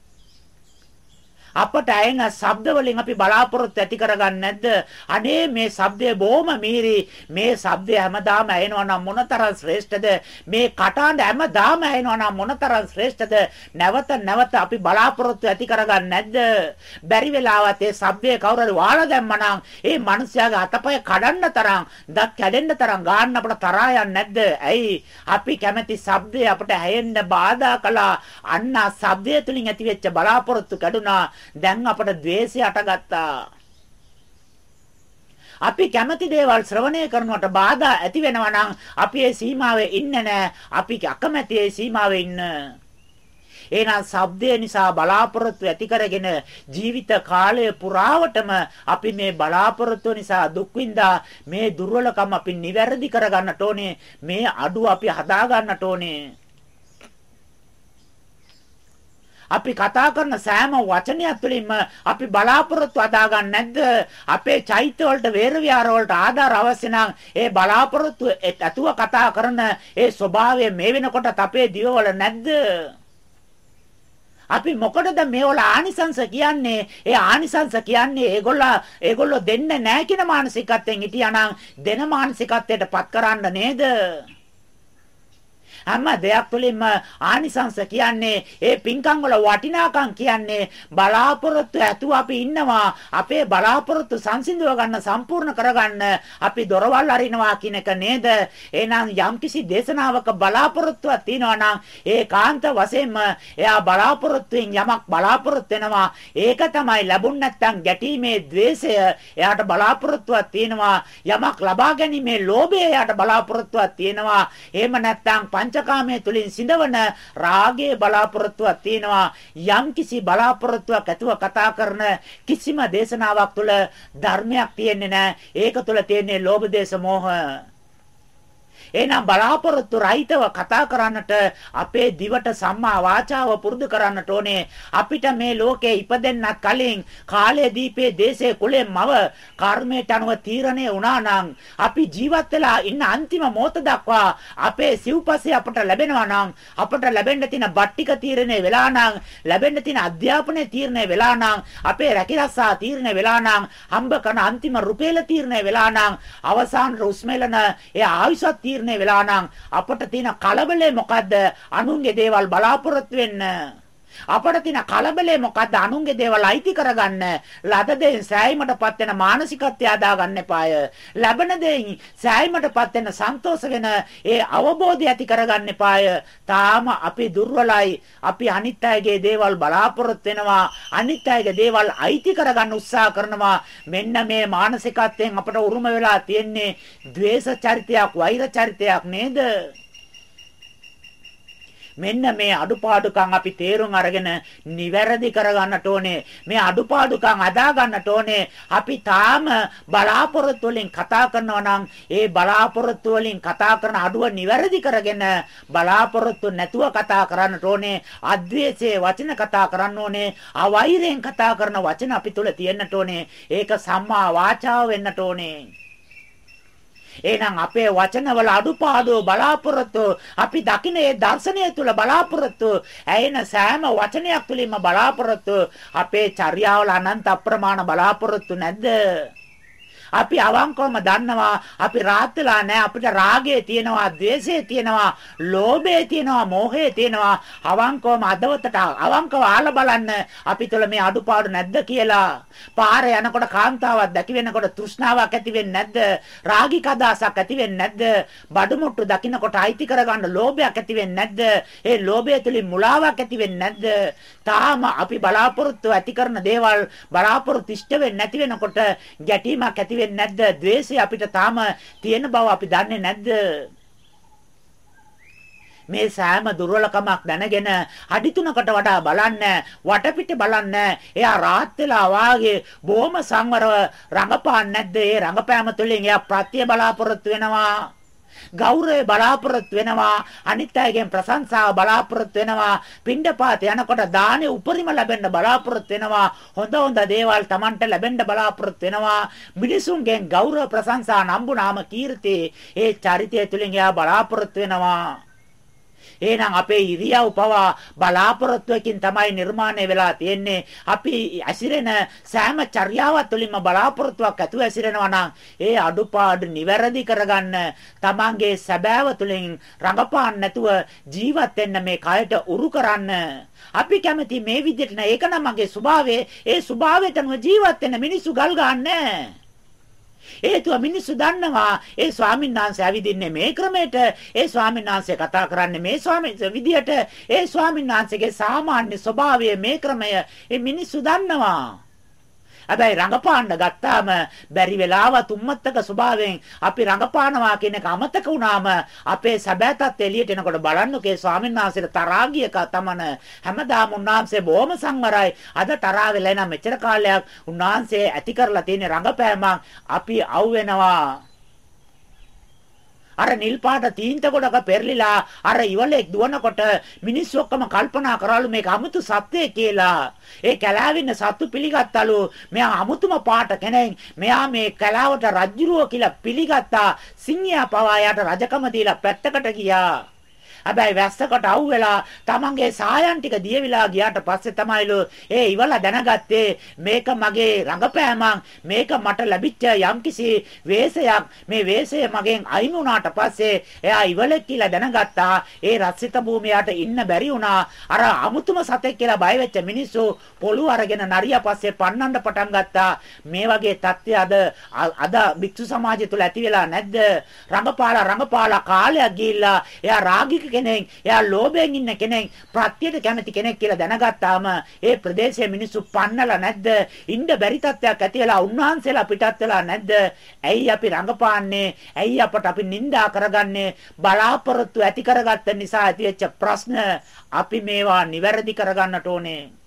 අපට ඇයෙන ශබ්ද වලින් අපි බලාපොරොත්තු ඇති කරගන්නේ නැද්ද? අනේ මේ ශබ්දය බොහොම මීරි. මේ ශබ්දය හැමදාම ඇයෙනවා නම් මොනතරම් ශ්‍රේෂ්ඨද? මේ කටහඬ හැමදාම ඇයෙනවා නම් මොනතරම් ශ්‍රේෂ්ඨද? නැවත නැවත අපි බලාපොරොත්තු ඇති කරගන්නේ නැද්ද? බැරි වෙලාවත් ඒ ශබ්දය කවුරු හරි වාලා දැම්මනම් ඒ මිනිස්යාගේ අතපය කඩන්න තරම්, දත් කැඩෙන්න තරම් ගන්න අපට තරහා යන්නේ නැද්ද? ඇයි? අපි කැමැති ශබ්දය අපට ඇහෙන්න බාධා කළා. අන්න ශබ්දය තුලින් ඇතිවෙච්ච බලාපොරොත්තු කැඩුනා. දැන් අපට द्वේෂය අටගත්තා. අපි කැමති දේවල් ශ්‍රවණය කරනවට බාධා ඇති වෙනවා නම් අපි ඒ සීමාවේ ඉන්නේ නැහැ. අපි අකමැති ඒ සීමාවේ ඉන්න. එහෙනම් ශබ්දය නිසා බලාපොරොත්තු ඇති කරගෙන ජීවිත කාලය පුරාවටම අපි මේ බලාපොරොත්තු නිසා දුක් මේ දුර්වලකම් අපි නිවැරදි කරගන්නට ඕනේ. මේ අඩුව අපි හදා ගන්නට ඕනේ. අපි කතා කරන සෑම වචනයක් තුළින්ම අපි බලාපොරොත්තු අදා ගන්න නැද්ද? අපේ චෛත්‍ය වලට වේර විහාර වලට ආධාර අවශ්‍ය නම් ඒ බලාපොරොත්තු ඇතුව කතා කරන ඒ ස්වභාවය මේ වෙනකොට අපේ දිවවල නැද්ද? අපි මොකටද මේවල ආනිසංස කියන්නේ? ඒ ආනිසංස කියන්නේ ඒගොල්ලෝ ඒගොල්ලෝ දෙන්නේ නැහැ කියන මානසිකත්වයෙන් හිටියානම් දෙන මානසිකත්වයට පත් කරන්න නේද? හැම දෙයක් තුළින්ම ආනිසංස කියන්නේ ඒ පින්කම් වල වටිනාකම් කියන්නේ බලාපොරොත්තු ඇතුව අපි ඉන්නවා අපේ බලාපොරොත්තු සංසිඳව ගන්න සම්පූර්ණ කරගන්න අපි දොරවල් අරිනවා කියන එක නේද? එහෙනම් යම්කිසි දේශනාවක බලාපොරොත්තුවක් තියෙනවා නම් ඒ කාන්ත වශයෙන්ම එයා බලාපොරොත්තුෙන් යමක් බලාපොරොත්තු වෙනවා. ඒක තමයි ලැබුණ නැත්නම් ගැටීමේ द्वේෂය එයාට බලාපොරොත්තුවක් තියෙනවා යමක් ලබා ගැනීමේ ලෝභය එයාට බලාපොරොත්තුවක් තියෙනවා. එහෙම නැත්නම් පංච පංචකාමයේ තුලින් සිඳවන රාගයේ බලාපොරොත්තුවක් තියෙනවා. යම්කිසි බලාපොරොත්තුවක් ඇතුව කතා කරන කිසිම දේශනාවක් තුළ ධර්මයක් තියෙන්නේ නැහැ. ඒක තුළ තියෙන්නේ ලෝභ දේශ මොහ. එහෙනම් බලාපොරොත්තු රහිතව කතා කරන්නට අපේ දිවට සම්මා වාචාව පුරුදු කරන්නට ඕනේ. අපිට මේ ලෝකේ ඉපදෙන්නත් කලින් කාලයේ දීපේ දේශේ කුලේ මව කර්මයට අනුව තීරණය වුණා නම් අපි ජීවත් වෙලා ඉන්න අන්තිම මොහොත දක්වා අපේ සිව්පස්සේ අපට ලැබෙනවා නම් අපට ලැබෙන්න තියෙන බට්ටික තීරණය වෙලා නම් ලැබෙන්න තියෙන අධ්‍යාපනයේ තීරණය වෙලා නම් අපේ රැකිරස්සා තීරණය වෙලා නම් හම්බ කරන අන්තිම රුපියල තීරණය වෙලා නම් අවසාන රුස්මෙලන ඒ ආයුෂත් තීරණය වෙලා නම් අපට තියෙන කලබලේ මොකද්ද? අනුන්ගේ දේවල් බලාපොරොත්තු වෙන්න. අපට තියෙන කලබලේ මොකද්ද? අනුන්ගේ දේවල් අයිති කරගන්න. ලද දෙයින් සෑයීමටපත් වෙන මානසිකත්වය අදාගන්න එපාය. ලැබෙන දෙයින් සෑයීමටපත් වෙන සන්තෝෂ වෙන ඒ අවබෝධය ඇති කරගන්න එපාය. තාම අපි දුර්වලයි. අපි අනිත් අයගේ දේවල් බලාපොරොත්තු වෙනවා. අනිත් අයගේ දේවල් අයිති කරගන්න උත්සාහ කරනවා. මෙන්න මේ මානසිකත්වයෙන් අපට උරුම වෙලා තියෙන්නේ ද්වේෂ චරිතයක්, වෛර චරිතයක් නේද? මෙන්න මේ අඩුපාඩුකම් අපි තේරුම් අරගෙන නිවැරදි කරගන්නට ඕනේ. මේ අඩුපාඩුකම් අදා ගන්නට ඕනේ. අපි තාම බලාපොරොත්තු වලින් කතා කරනවා නම් ඒ බලාපොරොත්තු වලින් කතා කරන අඩුව නිවැරදි කරගෙන බලාපොරොත්තු නැතුව කතා කරන්නට ඕනේ. අද්වේෂයේ වචන කතා කරන්න ඕනේ. අවෛරයෙන් කතා කරන වචන අපි තුල තියෙන්නට ඕනේ. ඒක සම්මා වාචාව වෙන්නට ඕනේ. එහෙනම් අපේ වචනවල අඩුපාඩු බලාපොරොත්තු අපි දකින ඒ දර්ශනය තුල බලාපොරොත්තු. ඇයෙන සෑම වචනයක් තුලින්ම බලාපොරොත්තු. අපේ චර්යාවල අනන්ත අප්‍රමාණ බලාපොරොත්තු නැද්ද? අපි අවංකවම දන්නවා අපි රාත් වෙලා නැහැ. අපිට රාගය තියෙනවා ద్వේෂය තියෙනවා ලෝභය තියෙනවා මෝහය තියෙනවා. අවංකවම අදවතට අවංකව ආලා බලන්න අපි තුළ මේ අඩුපාඩු නැද්ද කියලා. පාර යනකොට කාන්තාවක් දැකි වෙනකොට තෘෂ්ණාවක් ඇති වෙන්නේ නැද්ද? රාගික අදහසක් ඇති වෙන්නේ නැද්ද? බඩු මුට්ටු දකින්නකොට අයිති කරගන්න ලෝභයක් ඇති වෙන්නේ නැද්ද? ඒ ලෝභය තුළින් මුලාවක් ඇති වෙන්නේ නැද්ද? තාම අපි බලාපොරොත්තු ඇති කරන දේවල් බලාපොරොත්තු ඉෂ්ට වෙන්නේ නැති වෙනකොට ගැටීමක් ඇති වෙන්නේ නැද්ද? द्वේෂය අපිට තාම තියෙන බව අපි දන්නේ නැද්ද? මේ සෑම දුර්වලකමක් දැනගෙන අඩි තුනකට වඩා බලන්න වටපිට බලන්න එයා රාත් වෙලා වාගේ බොහොම සංවරව රඟපාන්නේ නැද්ද ඒ රඟපෑම තුළින් එයා ප්‍රත්‍ය බලාපොරොත්තු වෙනවා ගෞරවය බලාපොරොත්තු වෙනවා. අනිත් අයගෙන් ප්‍රශංසාව බලාපොරොත්තු වෙනවා. පින්ඩපාත යනකොට දානෙ උපරිම ලැබෙන්න බලාපොරොත්තු වෙනවා. හොඳ හොඳ දේවල් Tamanට ලැබෙන්න බලාපොරොත්තු වෙනවා. මිනිසුන්ගෙන් ගෞරව ප්‍රශංසා නම්බුනාම කීර්ති ඒ චරිතය තුලින් එයා බලාපොරොත්තු වෙනවා. එහෙනම් අපේ ඉරියව් පවා බලාපොරොත්තුවකින් තමයි නිර්මාණය වෙලා තියෙන්නේ. අපි ඇසිරෙන සෑම චර්යාවක් තුළින්ම බලාපොරොත්තුවක් ඇතුව ඇසිරෙනවා නම් ඒ අඩුපාඩු නිවැරදි කරගන්න තමන්ගේ සැබෑව තුළින් රඟපාන්න නැතුව ජීවත් වෙන්න මේ කයට උරු කරන්න. අපි කැමති මේ විදිහට නෑ. ඒක නම් මගේ ස්වභාවය. ඒ ස්වභාවයට ජීවත් වෙන්න මිනිස්සු ගල් ගන්නෑ. හේතුව මිනිස්සු දන්නවා ඒ ස්වාමීන් වහන්සේ ඇවිදින්නේ මේ ක්‍රමයට. ඒ ස්වාමීන් වහන්සේ කතා කරන්නේ මේ ස්වාමීන් විදියට. ඒ ස්වාමීන් වහන්සේගේ සාමාන්‍ය ස්වභාවය මේ ක්‍රමය. ඒ මිනිස්සු දන්නවා. හැබැයි රංගපාන්න ගත්තාම බැරි වෙලාවත් උම්මත්තක ස්වභාවයෙන් අපි රංගපානවා කියන එක අමතක වුණාම අපේ සැබෑ තත් එළියට එනකොට බලන්නකේ ස්වාමීන් වහන්සේට තරහා ගියක තමන හැමදාම උන්වහන්සේ බොහොම සංවරයි. අද තරහා වෙලා නම් මෙච්චර කාලයක් උන්වහන්සේ ඇති කරලා තියෙන රංගපෑමක් අපි අවු වෙනවා. අර නිල් පාට තීන්ත ගොඩක පෙරලිලා අර ඉවලෙක් දුවනකොට මිනිස්සු ඔක්කොම කල්පනා කරාලු මේක අමුතු සත්‍යය කියලා. ඒ කැලාවින්න සත්තු පිළිගත්තලු. මෙයා අමුතුම පාට කෙනෙක්. මෙයා මේ කැලාවට රජ්ජුරුව කියලා පිළිගත්තා. සිංහයා පවා යාට රජකම දීලා පැත්තකට ගියා. හැබැයි වැස්සකට අවු වෙලා තමන්ගේ සායන් ටික දියවිලා ගියාට පස්සේ තමයිලු ඒ ඉවලා දැනගත්තේ මේක මගේ රඟපෑමක් මේක මට ලැබිච්ච යම්කිසි වේශයක් මේ වේශය මගෙන් අයින් වුණාට පස්සේ එයා ඉවලෙක් කියලා දැනගත්තා. ඒ රස්සිත භූමියට ඉන්න බැරි වුණා. අර අමුතුම සතෙක් කියලා බය වෙච්ච මිනිස්සු පොළු අරගෙන නරියා පස්සේ පන්නන්න පටන් ගත්තා. මේ වගේ தත්ත්වය අද අද භික්ෂු සමාජය තුල ඇති වෙලා නැද්ද? රඟපාලා රඟපාලා කාලයක් ගිහිල්ලා එයා රාගික කෙනෙක්, එයා ලෝභයෙන් ඉන්න කෙනෙක්, ප්‍රත්‍යයට කැමති කෙනෙක් කියලා දැනගත්තාම ඒ ප්‍රදේශයේ මිනිස්සු පන්නලා නැද්ද? ඉන්න බැරි තත්ත්වයක් ඇති වෙලා උන්වහන්සේලා පිටත් වෙලා නැද්ද? ඇයි අපි රඟපාන්නේ? ඇයි අපට අපි නිඳා කරගන්නේ? බලාපොරොත්තු ඇති කරගත්ත නිසා ඇතිවෙච්ච ප්‍රශ්න අපි මේවා නිවැරදි කරගන්නට ඕනේ.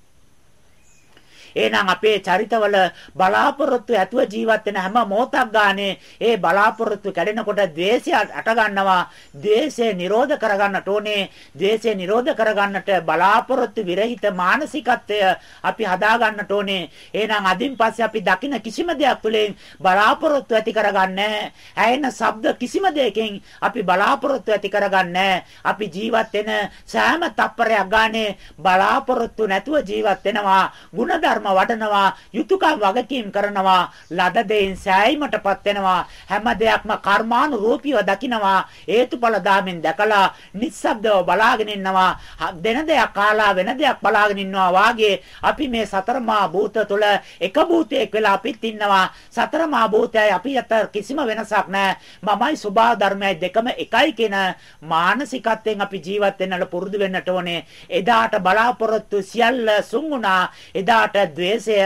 එහෙනම් අපේ චරිතවල බලාපොරොත්තු ඇතුව ජීවත් වෙන හැම මොහොතක් ගානේ ඒ බලාපොරොත්තු කැඩෙනකොට ද්වේෂය අට ගන්නවා. ද්වේෂය නිරෝධ කරගන්නට ඕනේ. ද්වේෂය නිරෝධ කරගන්නට බලාපොරොත්තු විරහිත මානසිකත්වය අපි හදා ගන්නට ඕනේ. එහෙනම් අදින් පස්සේ අපි දකින කිසිම දෙයක් තුළින් බලාපොරොත්තු ඇති කරගන්නේ ඇයෙන ශබ්ද කිසිම දෙයකින් අපි බලාපොරොත්තු ඇති කරගන්නේ අපි ජීවත් වෙන සෑම තප්පරයක් ගානේ බලාපොරොත්තු නැතුව ජීවත් වෙනවා. ಗುಣධර්ම වඩනවා යුතුයකම් වගකීම් කරනවා ලද දෙයින් සෑයීමටපත් වෙනවා හැම දෙයක්ම කර්මානුරූපීව දකිනවා හේතුඵල දාමෙන් දැකලා නිස්සබ්දව බලාගෙන ඉන්නවා දෙන දෙයක් කාලා වෙන දෙයක් බලාගෙන ඉන්නවා වාගේ අපි මේ සතරමා භූත තුළ එක භූතයක් වෙලා අපිත් ඉන්නවා. සතරමා භූතයයි අපි අතර කිසිම වෙනසක් නැහැ. මමයි සුභා ධර්මයයි දෙකම එකයි කියන මානසිකත්වයෙන් අපි ජීවත් වෙන්නට පුරුදු වෙන්නට ඕනේ. එදාට බලාපොරොත්තු සියල්ල සුන්ුණා එදාට ද්වේෂය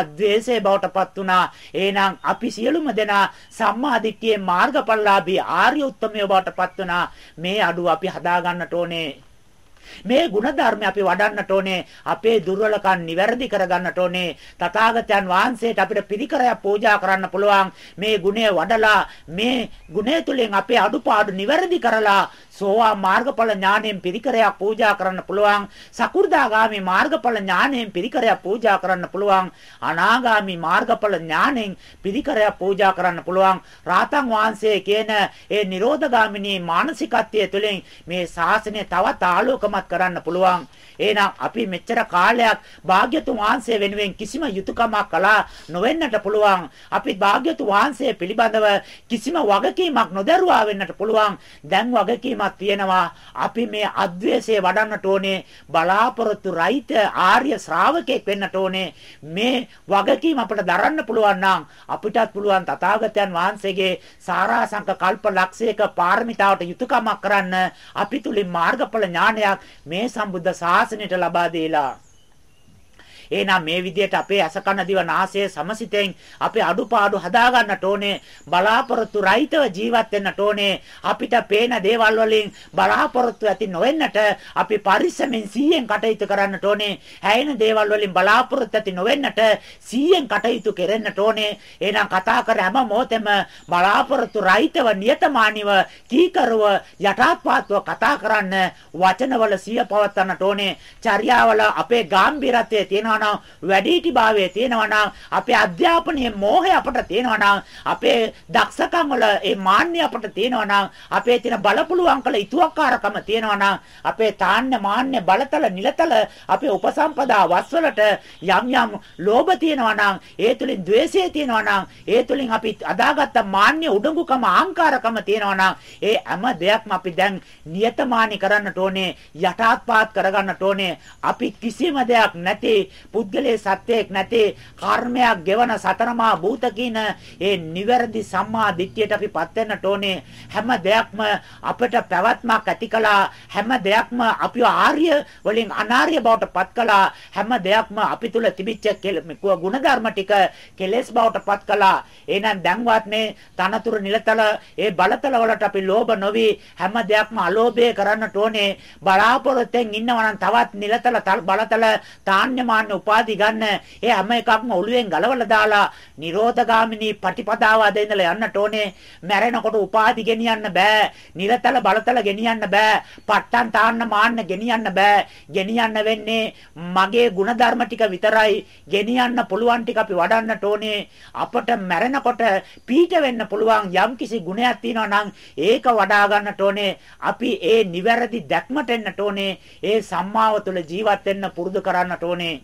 අද්වේෂය බවට පත් වුණා. එහෙනම් අපි සියලුම දෙනා සම්මා දිට්ඨියේ මාර්ගඵලලාභී ආර්ය උත්තමයෝ බවට පත් වුණා. මේ අඩුව අපි හදා ගන්නට ඕනේ. මේ ಗುಣධර්ම අපි වඩන්නට ඕනේ. අපේ දුර්වලකම් නිවැරදි කරගන්නට ඕනේ. තථාගතයන් වහන්සේට අපිට පිරිකරයක් පූජා කරන්න පුළුවන්. මේ ගුණය වඩලා මේ ගුණය තුලින් අපේ අඩුපාඩු නිවැරදි කරලා සෝවාන් මාර්ගඵල ඥාණයෙන් පිරිකරයක් පූජා කරන්න පුළුවන්. සකු르දාගාමි මාර්ගඵල ඥාණයෙන් පිරිකරයක් පූජා කරන්න පුළුවන්. අනාගාමි මාර්ගඵල ඥාණයෙන් පිරිකරයක් පූජා කරන්න පුළුවන්. රාතන් වහන්සේ කියන ඒ නිරෝධගාමිනී මානසිකත්වය තුළින් මේ ශාසනය තවත් ආලෝකමත් කරන්න පුළුවන්. එහෙනම් අපි මෙච්චර කාලයක් භාග්‍යතුන් වහන්සේ වෙනුවෙන් කිසිම යුතුයකමක් කළා නොවෙන්නට පුළුවන්. අපි භාග්‍යතුන් වහන්සේ පිළිබඳව කිසිම වගකීමක් නොදරුවා වෙන්නට පුළුවන්. දැන් වගකීමක් තියෙනවා. අපි මේ අද්වේෂය වඩන්නට ඕනේ. බලාපොරොත්තු රහිත ආර්ය ශ්‍රාවකෙක් වෙන්නට ඕනේ. මේ වගකීම අපිට දරන්න පුළුවන් නම් අපිටත් පුළුවන් තථාගතයන් වහන්සේගේ සාරාංශක කල්ප ලක්ෂයක පාරමිතාවට යුතුයකමක් කරන්න අපි තුලින් මාර්ගඵල ඥානයක් මේ සම්බුද්ධ ශාසනයට ලබා දීලා එහෙනම් මේ විදිහට අපේ අසකන දිව නාසය සමසිතෙන් අපේ අඩුපාඩු හදා ගන්නට ඕනේ බලාපොරොත්තු රහිතව ජීවත් වෙන්නට ඕනේ. අපිට පේන දේවල් වලින් බලාපොරොත්තු ඇති නොවෙන්නට අපි පරිස්සමෙන් 100ෙන් කටයුතු කරන්නට ඕනේ. හැයෙන දේවල් වලින් බලාපොරොත්තු ඇති නොවෙන්නට 100ෙන් කටයුතු කරන්නට ඕනේ. එහෙනම් කතා කර හැම මොහොතෙම බලාපොරොත්තු රහිතව නියතමානීව කීකරුව යටාත්පාත්ව කතා කරන්න වචනවල සිය පවත්වන්නට ඕනේ. චර්යාවල අපේ ගැඹිරත්වයේ තියෙනවා තියෙනවා නම් වැඩිහිටි භාවය තියෙනවා නම් අපේ අධ්‍යාපනයේ මෝහය අපට තියෙනවා නම් අපේ දක්ෂකම් වල ඒ මාන්නය අපට තියෙනවා නම් අපේ තියෙන බලපුලුවන්කල ඉතුවක්කාරකම තියෙනවා නම් අපේ තාන්න මාන්න බලතල නිලතල අපේ උපසම්පදා වස්වලට යම් යම් ලෝභ තියෙනවා නම් ඒ තුලින් द्वේෂය තියෙනවා නම් ඒ තුලින් අපි අදාගත්ත මාන්න උඩඟුකම ආංකාරකම තියෙනවා නම් ඒ හැම දෙයක්ම අපි දැන් නියතමානී කරන්නට ඕනේ යටාත්පාත් කරගන්නට ඕනේ. අපි කිසිම දෙයක් නැති පුද්ගලයේ සත්‍යයක් නැති කර්මයක් ගෙවන සතරමා භූතකින ඒ නිවැරදි සම්මා දිට්ඨියට අපිපත් වෙන්නට ඕනේ. හැම දෙයක්ම අපිට පැවැත්මක් ඇති කළා. හැම දෙයක්ම අපිව ආර්ය වලින් අනාර්ය බවට පත් කළා. හැම දෙයක්ම අපි තුල තිබිච්ච ගුණධර්ම ටික කෙලෙස් බවට පත් කළා. එහෙනම් දැන්වත් මේ තනතුරු නිලතල ඒ බලතල වලට අපි ලෝභ නොවි හැම දෙයක්ම අලෝභය කරන්නට ඕනේ. බලාපොරොත්තුෙන් ඉන්නවා නම් තවත් නිලතල බලතල තාන්‍යමාන උපාදි ගන්න. ඒ හැම එකක්ම ඔළුවෙන් ගලවලා දාලා නිරෝධගාමිනී පටිපදාව අද ඉඳලා යන්නට ඕනේ. මැරෙනකොට උපාදි ගෙනියන්න බෑ. නිලතල බලතල ගෙනියන්න බෑ. පට්ටන් තාන්න මාන්න ගෙනියන්න බෑ. ගෙනියන්න වෙන්නේ මගේ ಗುಣධර්ම ටික විතරයි. ගෙනියන්න පුළුවන් ටික අපි වඩන්නට ඕනේ. අපට මැරෙනකොට පීඩ වෙන්න පුළුවන් යම්කිසි ගුණයක් තියෙනවා නම් ඒක වඩා ගන්නට ඕනේ. අපි ඒ නිවැරදි දැක්මට එන්නට ඕනේ. ඒ සම්මාව තුළ ජීවත් වෙන්න පුරුදු කරන්නට ඕනේ.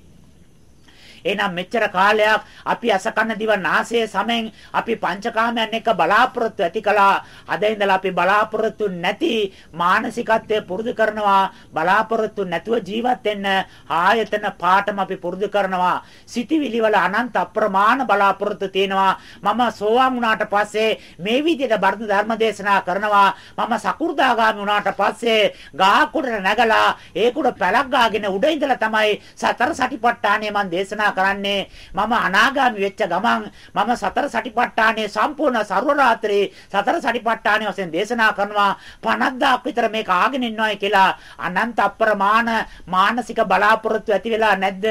එහෙනම් මෙච්චර කාලයක් අපි අසකන දිව නාසය සමෙන් අපි පංචකාමයන් එක බලාපොරොත්තු ඇති කළා. අද ඉඳලා අපි බලාපොරොත්තු නැති මානසිකත්වය පුරුදු කරනවා. බලාපොරොත්තු නැතුව ජීවත් වෙන්න ආයතන පාඨම අපි පුරුදු කරනවා. සිටිවිලි වල අනන්ත අප්‍රමාණ බලාපොරොත්තු තියෙනවා. මම සෝවාන් වුණාට පස්සේ මේ විදිහට බර්ධ ධර්ම දේශනා කරනවා. මම සකු르දාගාමි වුණාට පස්සේ ගාකුඩට නැගලා ඒකුඩ පැලක් ගාගෙන උඩ ඉඳලා තමයි සතර සටිපට්ඨානය මම දේශනා කරන්නේ. මම අනාගාමි වෙච්ච ගමන් මම සතර සටිපට්ඨානයේ සම්පූර්ණ ਸਰව රාත්‍රී සතර සටිපට්ඨානය වශයෙන් දේශනා කරනවා. 50000ක් විතර මේක ආගෙන ඉන්නවයි කියලා අනන්ත අප්‍රමාණ මානසික බලාපොරොත්තු ඇති වෙලා නැද්ද?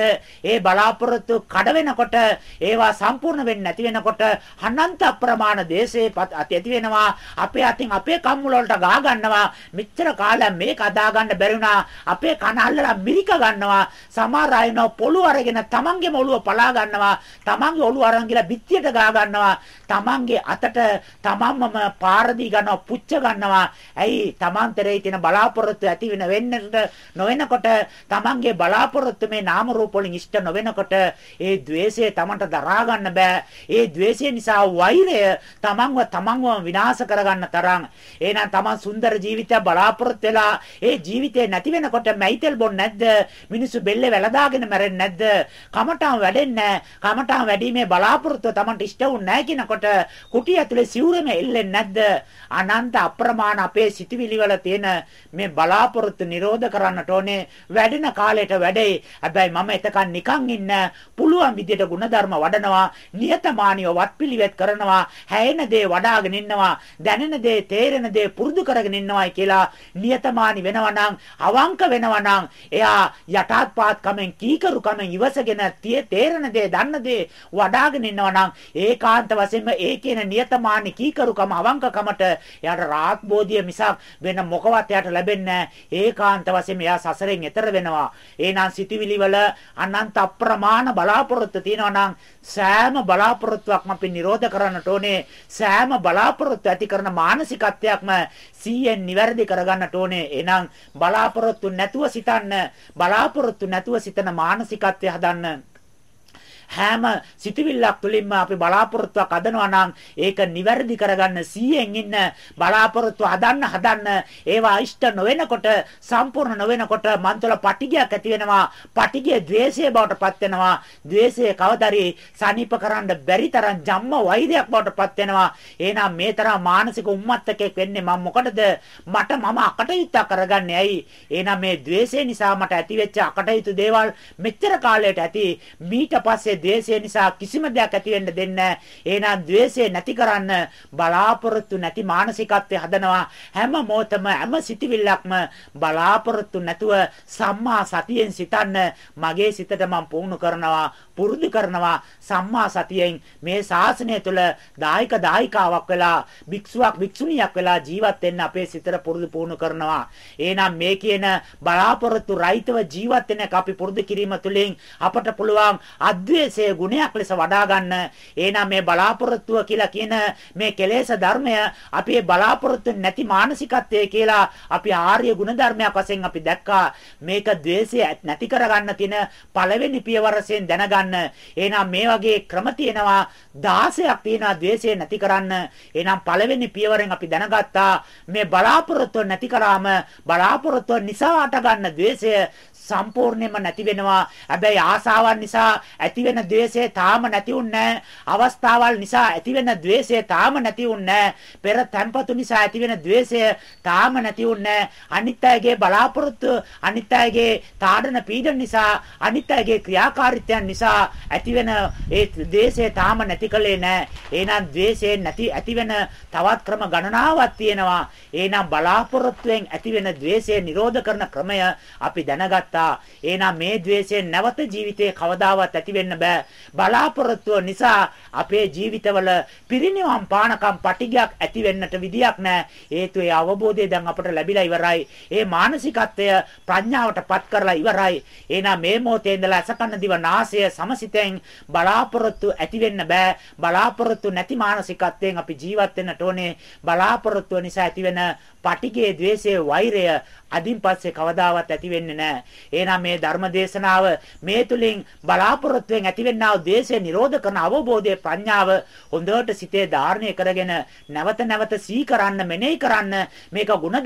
ඒ බලාපොරොත්තු කඩ වෙනකොට ඒවා සම්පූර්ණ වෙන්නේ නැති වෙනකොට අනන්ත අප්‍රමාණ දේශේ ඇති වෙනවා. අපේ අතින් අපේ කම්මුල වලට ගා ගන්නවා. මෙච්චර කාලයක් මේක අදා ගන්න බැරි වුණා. අපේ කන අල්ලලා මිරික ගන්නවා. සමහර අය නෝ පොළු අරගෙන තමන්ගේ තමන්ගේම ඔළුව පලා ගන්නවා. තමන්ගේ ඔළුව අරන් ගිලා පිටියට ගා ගන්නවා. තමන්ගේ අතට තමන්මම පාර දී ගන්නවා පුච්ච ගන්නවා. ඇයි? තමන් තරේ තියෙන බලාපොරොත්තු ඇති වෙන වෙන්නට නොවෙනකොට තමන්ගේ බලාපොරොත්තු මේ නාම රූප වලින් ඉෂ්ට නොවෙනකොට ඒ द्वේෂය තමන්ට දරා ගන්න බෑ. ඒ द्वේෂය නිසා වෛරය තමන්ව තමන්ව විනාශ කරගන්න තරම්. එහෙනම් තමන් සුන්දර ජීවිතයක් බලාපොරොත්තු වෙලා ඒ ජීවිතේ නැති වෙනකොට මයිතෙල් බොන් නැද්ද? මිනිස්සු බෙල්ලේ වැලදාගෙන මැරෙන්නේ නැද්ද? කමට කමඨාන් වැඩෙන්නේ කමඨාන් වැඩිමේ බලාපොරොත්තුව Tamanට ඉෂ්ට වුනේ නැහැ කියනකොට කුටිය ඇතුලේ සිවුරම එල්ලෙන්නේ නැද්ද? අනන්ත අප්‍රමාණ අපේ සිටිවිලි වල තියෙන මේ බලාපොරොත්තු නිරෝධ කරන්නට ඕනේ. වැඩෙන කාලයට වැඩේ. හැබැයි මම එතකන් නිකන් ඉන්න. පුළුවන් විදියට ಗುಣධර්ම වඩනවා. නියතමානීව වත්පිළිවෙත් කරනවා. හැයෙන දේ වඩාගෙන ඉන්නවා. දැනෙන දේ තේරෙන දේ පුරුදු කරගෙන ඉන්නවායි කියලා නියතමානී වෙනවා නම් අවංක වෙනවා නම් එයා යටාත්පාත් කමෙන් කීකරු කමෙන් ඉවසගෙන තිය තේරෙන දේ දන්න දේ වඩාගෙන ඉන්නවා නම් ඒකාන්ත වශයෙන්ම ඒ කියන නියතමානි කීකරුකම අවංකකමට එයාට රාග්බෝධිය මිසක් වෙන මොකවත් එයාට ලැබෙන්නේ ඒකාන්ත වශයෙන් එයා සසරෙන් එතර වෙනවා. එහෙනම් සිටිවිලි වල අනන්ත අප්‍රමාණ බලාපොරොත්තු තියෙනවා නම් සෑම බලාපොරොත්තුවක්ම අපි නිරෝධ කරන්නට ඕනේ. සෑම බලාපොරොත්තු ඇති කරන මානසිකත්වයක්ම 100න් නිවැරදි කරගන්නට ඕනේ. එහෙනම් බලාපොරොත්තු නැතුව සිතන්න බලාපොරොත්තු නැතුව සිතන මානසිකත්වය හදන්න. හැම සිතවිල්ලක් තුළින්ම අපි බලාපොරොත්තුවක් හදනවා නම් ඒක නිවැරදි කරගන්න 100න් ඉන්න බලාපොරොත්තු හදන්න හදන්න ඒවා ඉෂ්ට නොවෙනකොට සම්පූර්ණ නොවෙනකොට මන් තුළ පටිගයක් ඇති වෙනවා. පටිගය द्वේෂය බවට පත් වෙනවා. द्वේෂය කවදරි සනීප කරන්න බැරි තරම් ජම්ම වෛරයක් බවට පත් වෙනවා. එහෙනම් මේ තරම් මානසික උම්මත්තකයක් වෙන්නේ මම මොකටද? මට මම අකටයුත්ත කරගන්නේ ඇයි? එහෙනම් මේ द्वේෂය නිසා මට ඇතිවෙච්ච අකටයුතු දේවල් මෙච්චර කාලයට ඇති. මීට පස්සේ ද්වේෂය නිසා කිසිම දෙයක් ඇති වෙන්න දෙන්නේ නැහැ. එහෙනම් ද්වේෂය නැති කරන්න බලාපොරොත්තු නැති මානසිකත්වය හදනවා. හැම මොහොතම හැම සිතිවිල්ලක්ම බලාපොරොත්තු නැතුව සම්මා සතියෙන් සිතන්න මගේ සිතට මම පුහුණු කරනවා. පුරුදු කරනවා සම්මා සතියෙන් මේ ශාසනය තුළ දායක දායිකාවක් වෙලා භික්ෂුවක් භික්ෂුණියක් වෙලා ජීවත් වෙන්න අපේ සිතට පුරුදු පුහුණු කරනවා. එහෙනම් මේ කියන බලාපොරොත්තු රහිතව ජීවත් වෙන එක අපි පුරුදු කිරීම තුළින් අපට පුළුවන් අද්වේෂයේ ගුණයක් ලෙස වඩා ගන්න. එහෙනම් මේ බලාපොරොත්තුව කියලා කියන මේ කෙලෙස් ධර්මය අපි බලාපොරොත්තු නැති මානසිකත්වයේ කියලා අපි ආර්ය ගුණ ධර්මයක් වශයෙන් අපි දැක්කා. මේක द्वේෂය නැති කරගන්න තියෙන පළවෙනි පියවරසෙන් දැනගන්න. කරන්න. එහෙනම් මේ වගේ ක්‍රම තියෙනවා 16ක් තියෙනවා द्वේෂය නැති කරන්න. එහෙනම් පළවෙනි පියවරෙන් අපි දැනගත්තා මේ බලාපොරොත්තු නැති කරාම බලාපොරොත්තු නිසා අට ගන්න द्वේෂය සම්පූර්ණයෙන්ම නැති වෙනවා. හැබැයි ආසාවන් නිසා ඇතිවෙන द्वේෂය තාම නැති වුන්නේ අවස්ථාවල් නිසා ඇතිවෙන द्वේෂය තාම නැති වුන්නේ පෙර තැම්පතු නිසා ඇතිවෙන द्वේෂය තාම නැති වුන්නේ අනිත්‍යයේ බලාපොරොත්තු අනිත්‍යයේ තාඩන පීඩන නිසා අනිත්‍යයේ ක්‍රියාකාරීත්වයන් නිසා ඇතිවෙන ඒ द्वේෂය තාම නැති කලේ නැහැ. එහෙනම් द्वේෂය නැති ඇතිවෙන තවත් ක්‍රම ගණනාවක් තියෙනවා. එහෙනම් බලාපොරොත්තුෙන් ඇතිවෙන द्वේෂය නිරෝධ කරන ක්‍රමය අපි දැනගත් ගත්තා. එහෙනම් මේ द्वේෂයෙන් නැවත ජීවිතේ කවදාවත් ඇති වෙන්න බෑ. බලාපොරොත්තුව නිසා අපේ ජීවිතවල පිරිනිවන් පානකම් පටිගයක් ඇති වෙන්නට විදියක් නෑ. හේතු ඒ අවබෝධය දැන් අපට ලැබිලා ඉවරයි. ඒ මානසිකත්වය ප්‍රඥාවටපත් කරලා ඉවරයි. එහෙනම් මේ මොහොතේ ඉඳලා අසකන්න දිව නාසය සමසිතෙන් බලාපොරොත්තු ඇති වෙන්න බෑ. බලාපොරොත්තු නැති මානසිකත්වයෙන් අපි ජීවත් වෙන්නට ඕනේ. බලාපොරොත්තුව නිසා ඇතිවෙන පටිගේ द्वේෂයේ වෛරය අදින් පස්සේ කවදාවත් ඇති වෙන්නේ නැහැ. එහෙනම් මේ ධර්ම දේශනාව මේ තුලින් බලාපොරොත්තුෙන් ඇතිවෙනා වූ ද්වේෂය නිරෝධ කරන අවබෝධයේ ප්‍රඥාව හොඳට සිතේ ධාරණය කරගෙන නැවත නැවත සී කරන්න මෙනෙහි කරන්න මේක ගුණ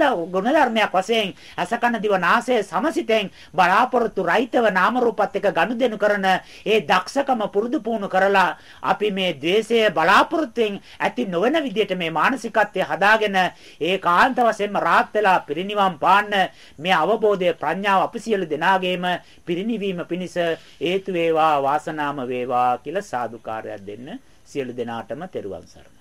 ධර්මයක් වශයෙන් අසකන දිව නාසය සමසිතෙන් බලාපොරොත්තු රහිතව නාම රූපත් එක්ක ගනුදෙනු කරන ඒ දක්ෂකම පුරුදු පුහුණු කරලා අපි මේ ද්වේෂය බලාපොරොත්තුෙන් ඇති නොවන විදිහට මේ මානසිකත්වය හදාගෙන ඒකාන්ත වශයෙන්ම රාත් වෙලා පිරිනිවන් පාන්න මේ අවබෝධය ප්‍රඥාව අපි සියලු සියලු දෙනාගේම පිරිණිවීම පිණිස හේතු වේවා වාසනාම වේවා කියලා සාදුකාරයක් දෙන්න සියලු දෙනාටම තෙරුවන් සරණයි.